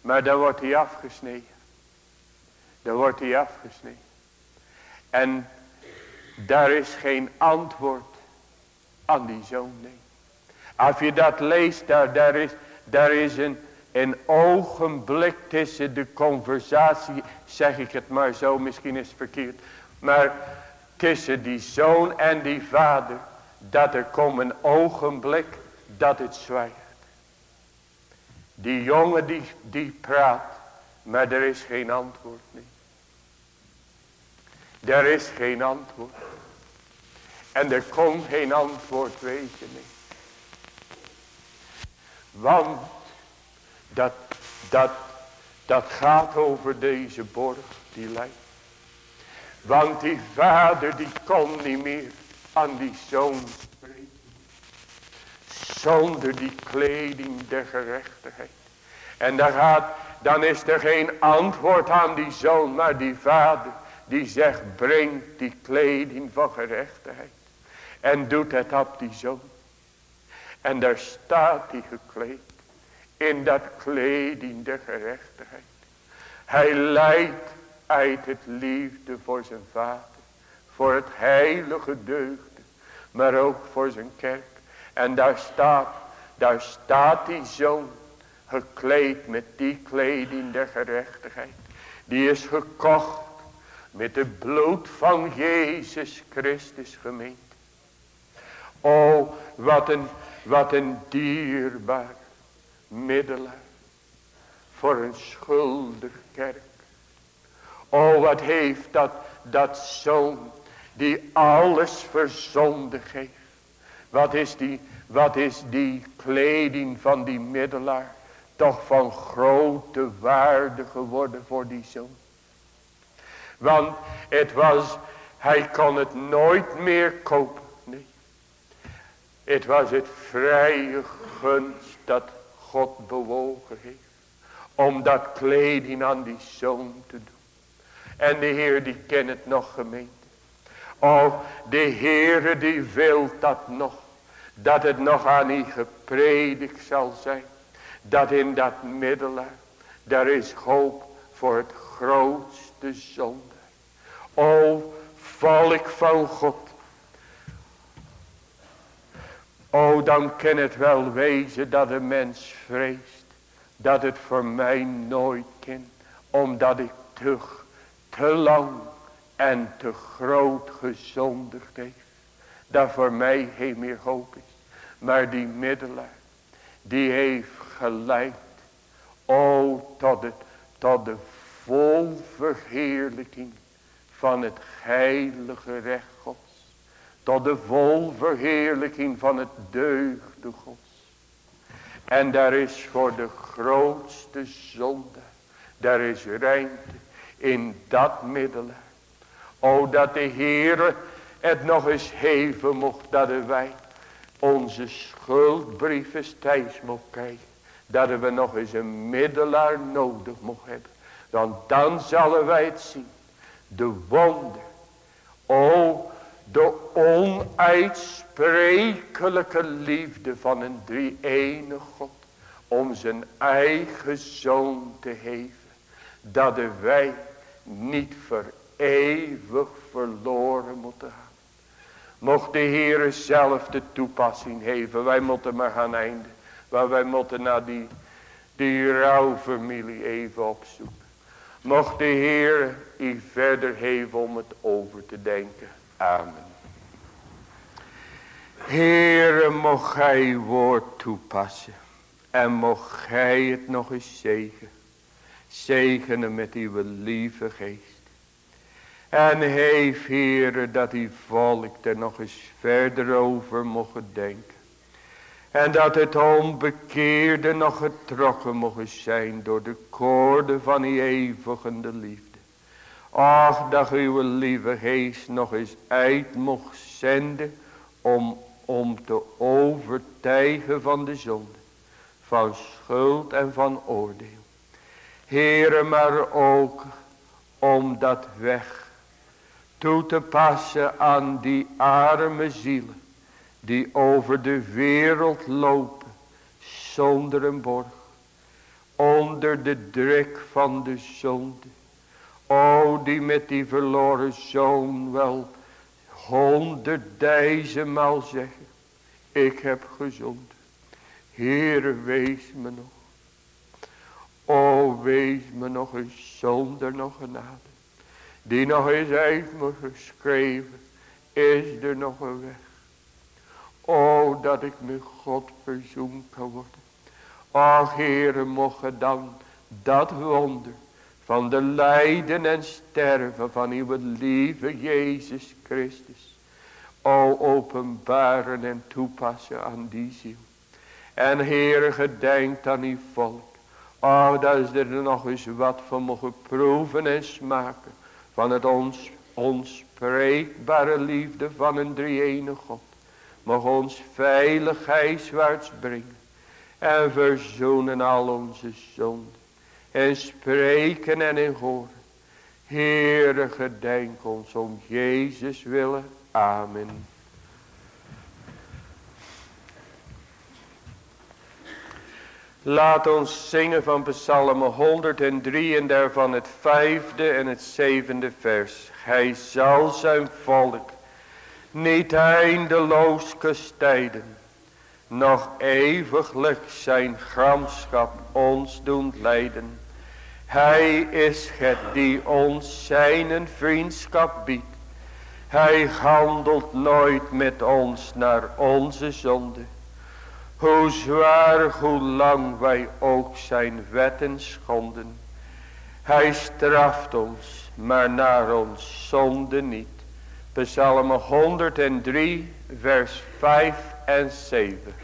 Maar dan wordt hij afgesneden. Dan wordt hij afgesneden. En daar is geen antwoord aan die zoon. Nee. Als je dat leest, daar, daar, is, daar is een, een ogenblik tussen de conversatie, zeg ik het maar zo, misschien is het verkeerd. Maar tussen die zoon en die vader, dat er komt een ogenblik dat het zwijgt. Die jongen die, die praat, maar er is geen antwoord. Nee. Er is geen antwoord. En er komt geen antwoord, weet je niet. Want dat, dat, dat gaat over deze borg die lijkt. Want die vader die kon niet meer aan die zoon spreken. Zonder die kleding der gerechtigheid. En dan, gaat, dan is er geen antwoord aan die zoon, maar die vader die zegt breng die kleding van gerechtigheid. En doet het op die zoon. En daar staat hij gekleed. in dat kleding de gerechtigheid. Hij leidt uit het liefde voor zijn vader. Voor het heilige deugde. Maar ook voor zijn kerk. En daar staat, daar staat die zoon. Gekleed met die kleding der gerechtigheid. Die is gekocht met het bloed van Jezus Christus gemeend. O, wat een, wat een dierbaar middelaar voor een schuldig kerk. O, wat heeft dat, dat zoon die alles verzondig heeft. Wat is die, wat is die kleding van die middelaar toch van grote waarde geworden voor die zoon. Want het was, hij kon het nooit meer kopen. Nee. Het was het vrije gunst dat God bewogen heeft. Om dat kleding aan die zoon te doen. En de Heer die kent het nog gemeente. Oh, de Heer die wil dat nog. Dat het nog aan die gepredikt zal zijn. Dat in dat middelaar. Daar is hoop voor het grootste zonde. O volk van God. O dan kan het wel wezen dat een mens vreest. Dat het voor mij nooit kan. Omdat ik te, te lang en te groot gezondigd heeft. Dat voor mij geen meer hoop is. Maar die middelaar. Die heeft geleid. O tot, tot de vol verheerlijking van het heilige recht Gods. Tot de vol verheerlijking van het deugde Gods. En daar is voor de grootste zonde. Daar is ruimte in dat middelen. O dat de Heere het nog eens heven mocht dat wij onze schuldbrief thuis mocht kijken. Dat we nog eens een middelaar nodig mocht hebben. Want dan zullen wij het zien de wonder. O, de onuitsprekelijke liefde van een drie-enige God. Om zijn eigen zoon te geven. Dat wij niet voor eeuwig verloren moeten gaan. Mocht de Heer zelf de toepassing geven. Wij moeten maar gaan einden. Maar wij moeten naar die, die rouwfamilie even opzoeken. Mocht de Heer u verder geven om het over te denken. Amen. Heere, mocht gij woord toepassen. En mocht gij het nog eens zegen. Zegenen met uw lieve geest. En heeft, Heere, dat uw volk er nog eens verder over mocht denken. En dat het onbekeerde nog getrokken mocht zijn door de koorden van die eeuwigende liefde. Ach, dat uw lieve geest nog eens uit mocht zenden om, om te overtuigen van de zonde, van schuld en van oordeel. Heere, maar ook om dat weg toe te passen aan die arme zielen die over de wereld lopen zonder een borg. Onder de druk van de zonde. O die met die verloren zoon wel honderdduizendmaal zeggen. Ik heb gezond. Heere wees me nog. O wees me nog een zonder nog genade. Die nog eens uit me geschreven. Is er nog een weg. O, dat ik met God verzoend kan worden. Ach, Heere, mocht dan dat wonder van de lijden en sterven van uw lieve Jezus Christus. O, openbaren en toepassen aan die ziel. En Heere, gedenkt aan uw volk. O, dat is er nog eens wat van mogen proeven en smaken. Van het ons, onspreekbare liefde van een drie God mag ons veilig huiswaarts brengen. En verzoenen al onze zonden. En spreken en in horen. Heere gedenk ons om Jezus willen. Amen. Laat ons zingen van Psalm 103 en daarvan het vijfde en het zevende vers. Hij zal zijn volk niet eindeloos kastijden, nog eeuwiglijk zijn gramschap ons doen leiden. Hij is het die ons zijn vriendschap biedt. Hij handelt nooit met ons naar onze zonde. Hoe zwaar, hoe lang wij ook zijn wetten schonden. Hij straft ons, maar naar ons zonde niet. Psalm 103, vers 5 en 7.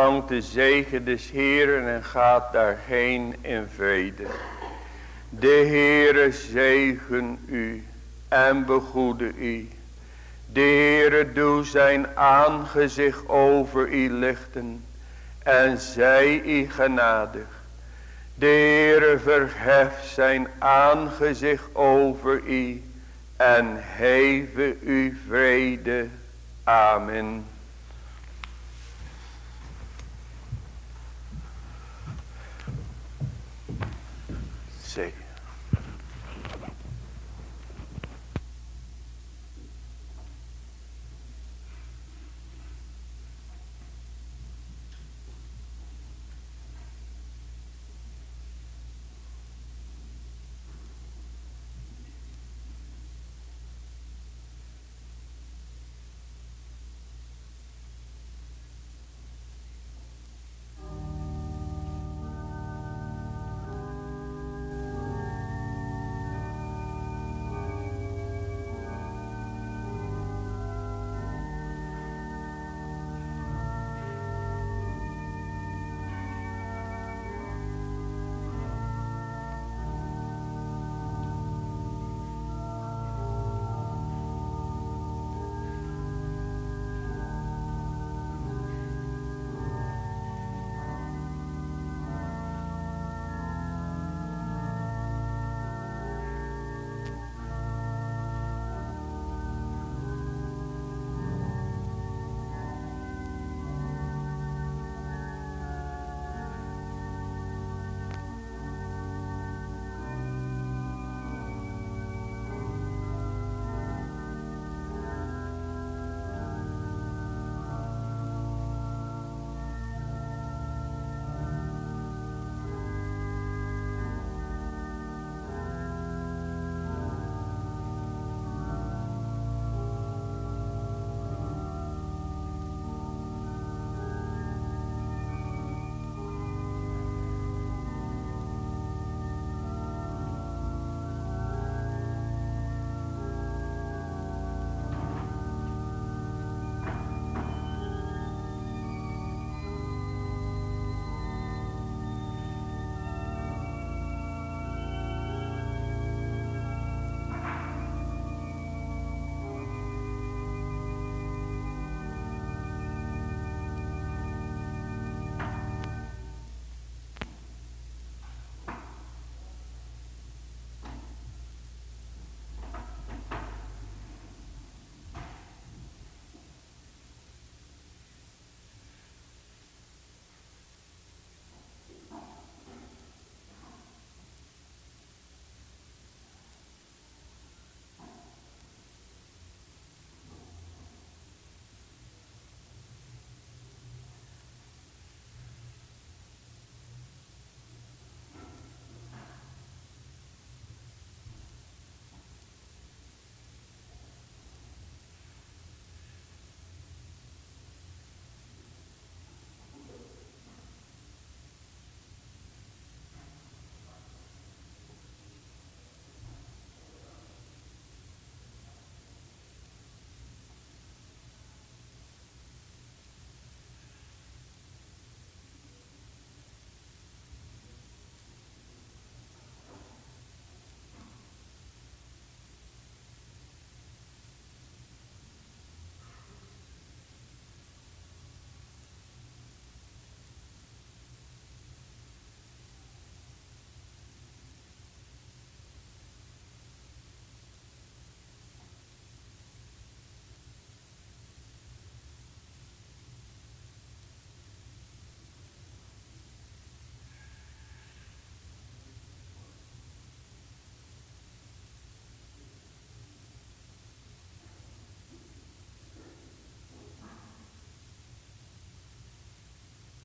Ontvangt de zegen des Heeren en gaat daarheen in vrede. De Heere zegen u en begoede u. De Heere doe zijn aangezicht over u lichten en zij u genadig. De Heere verheft zijn aangezicht over u en heven u vrede. Amen.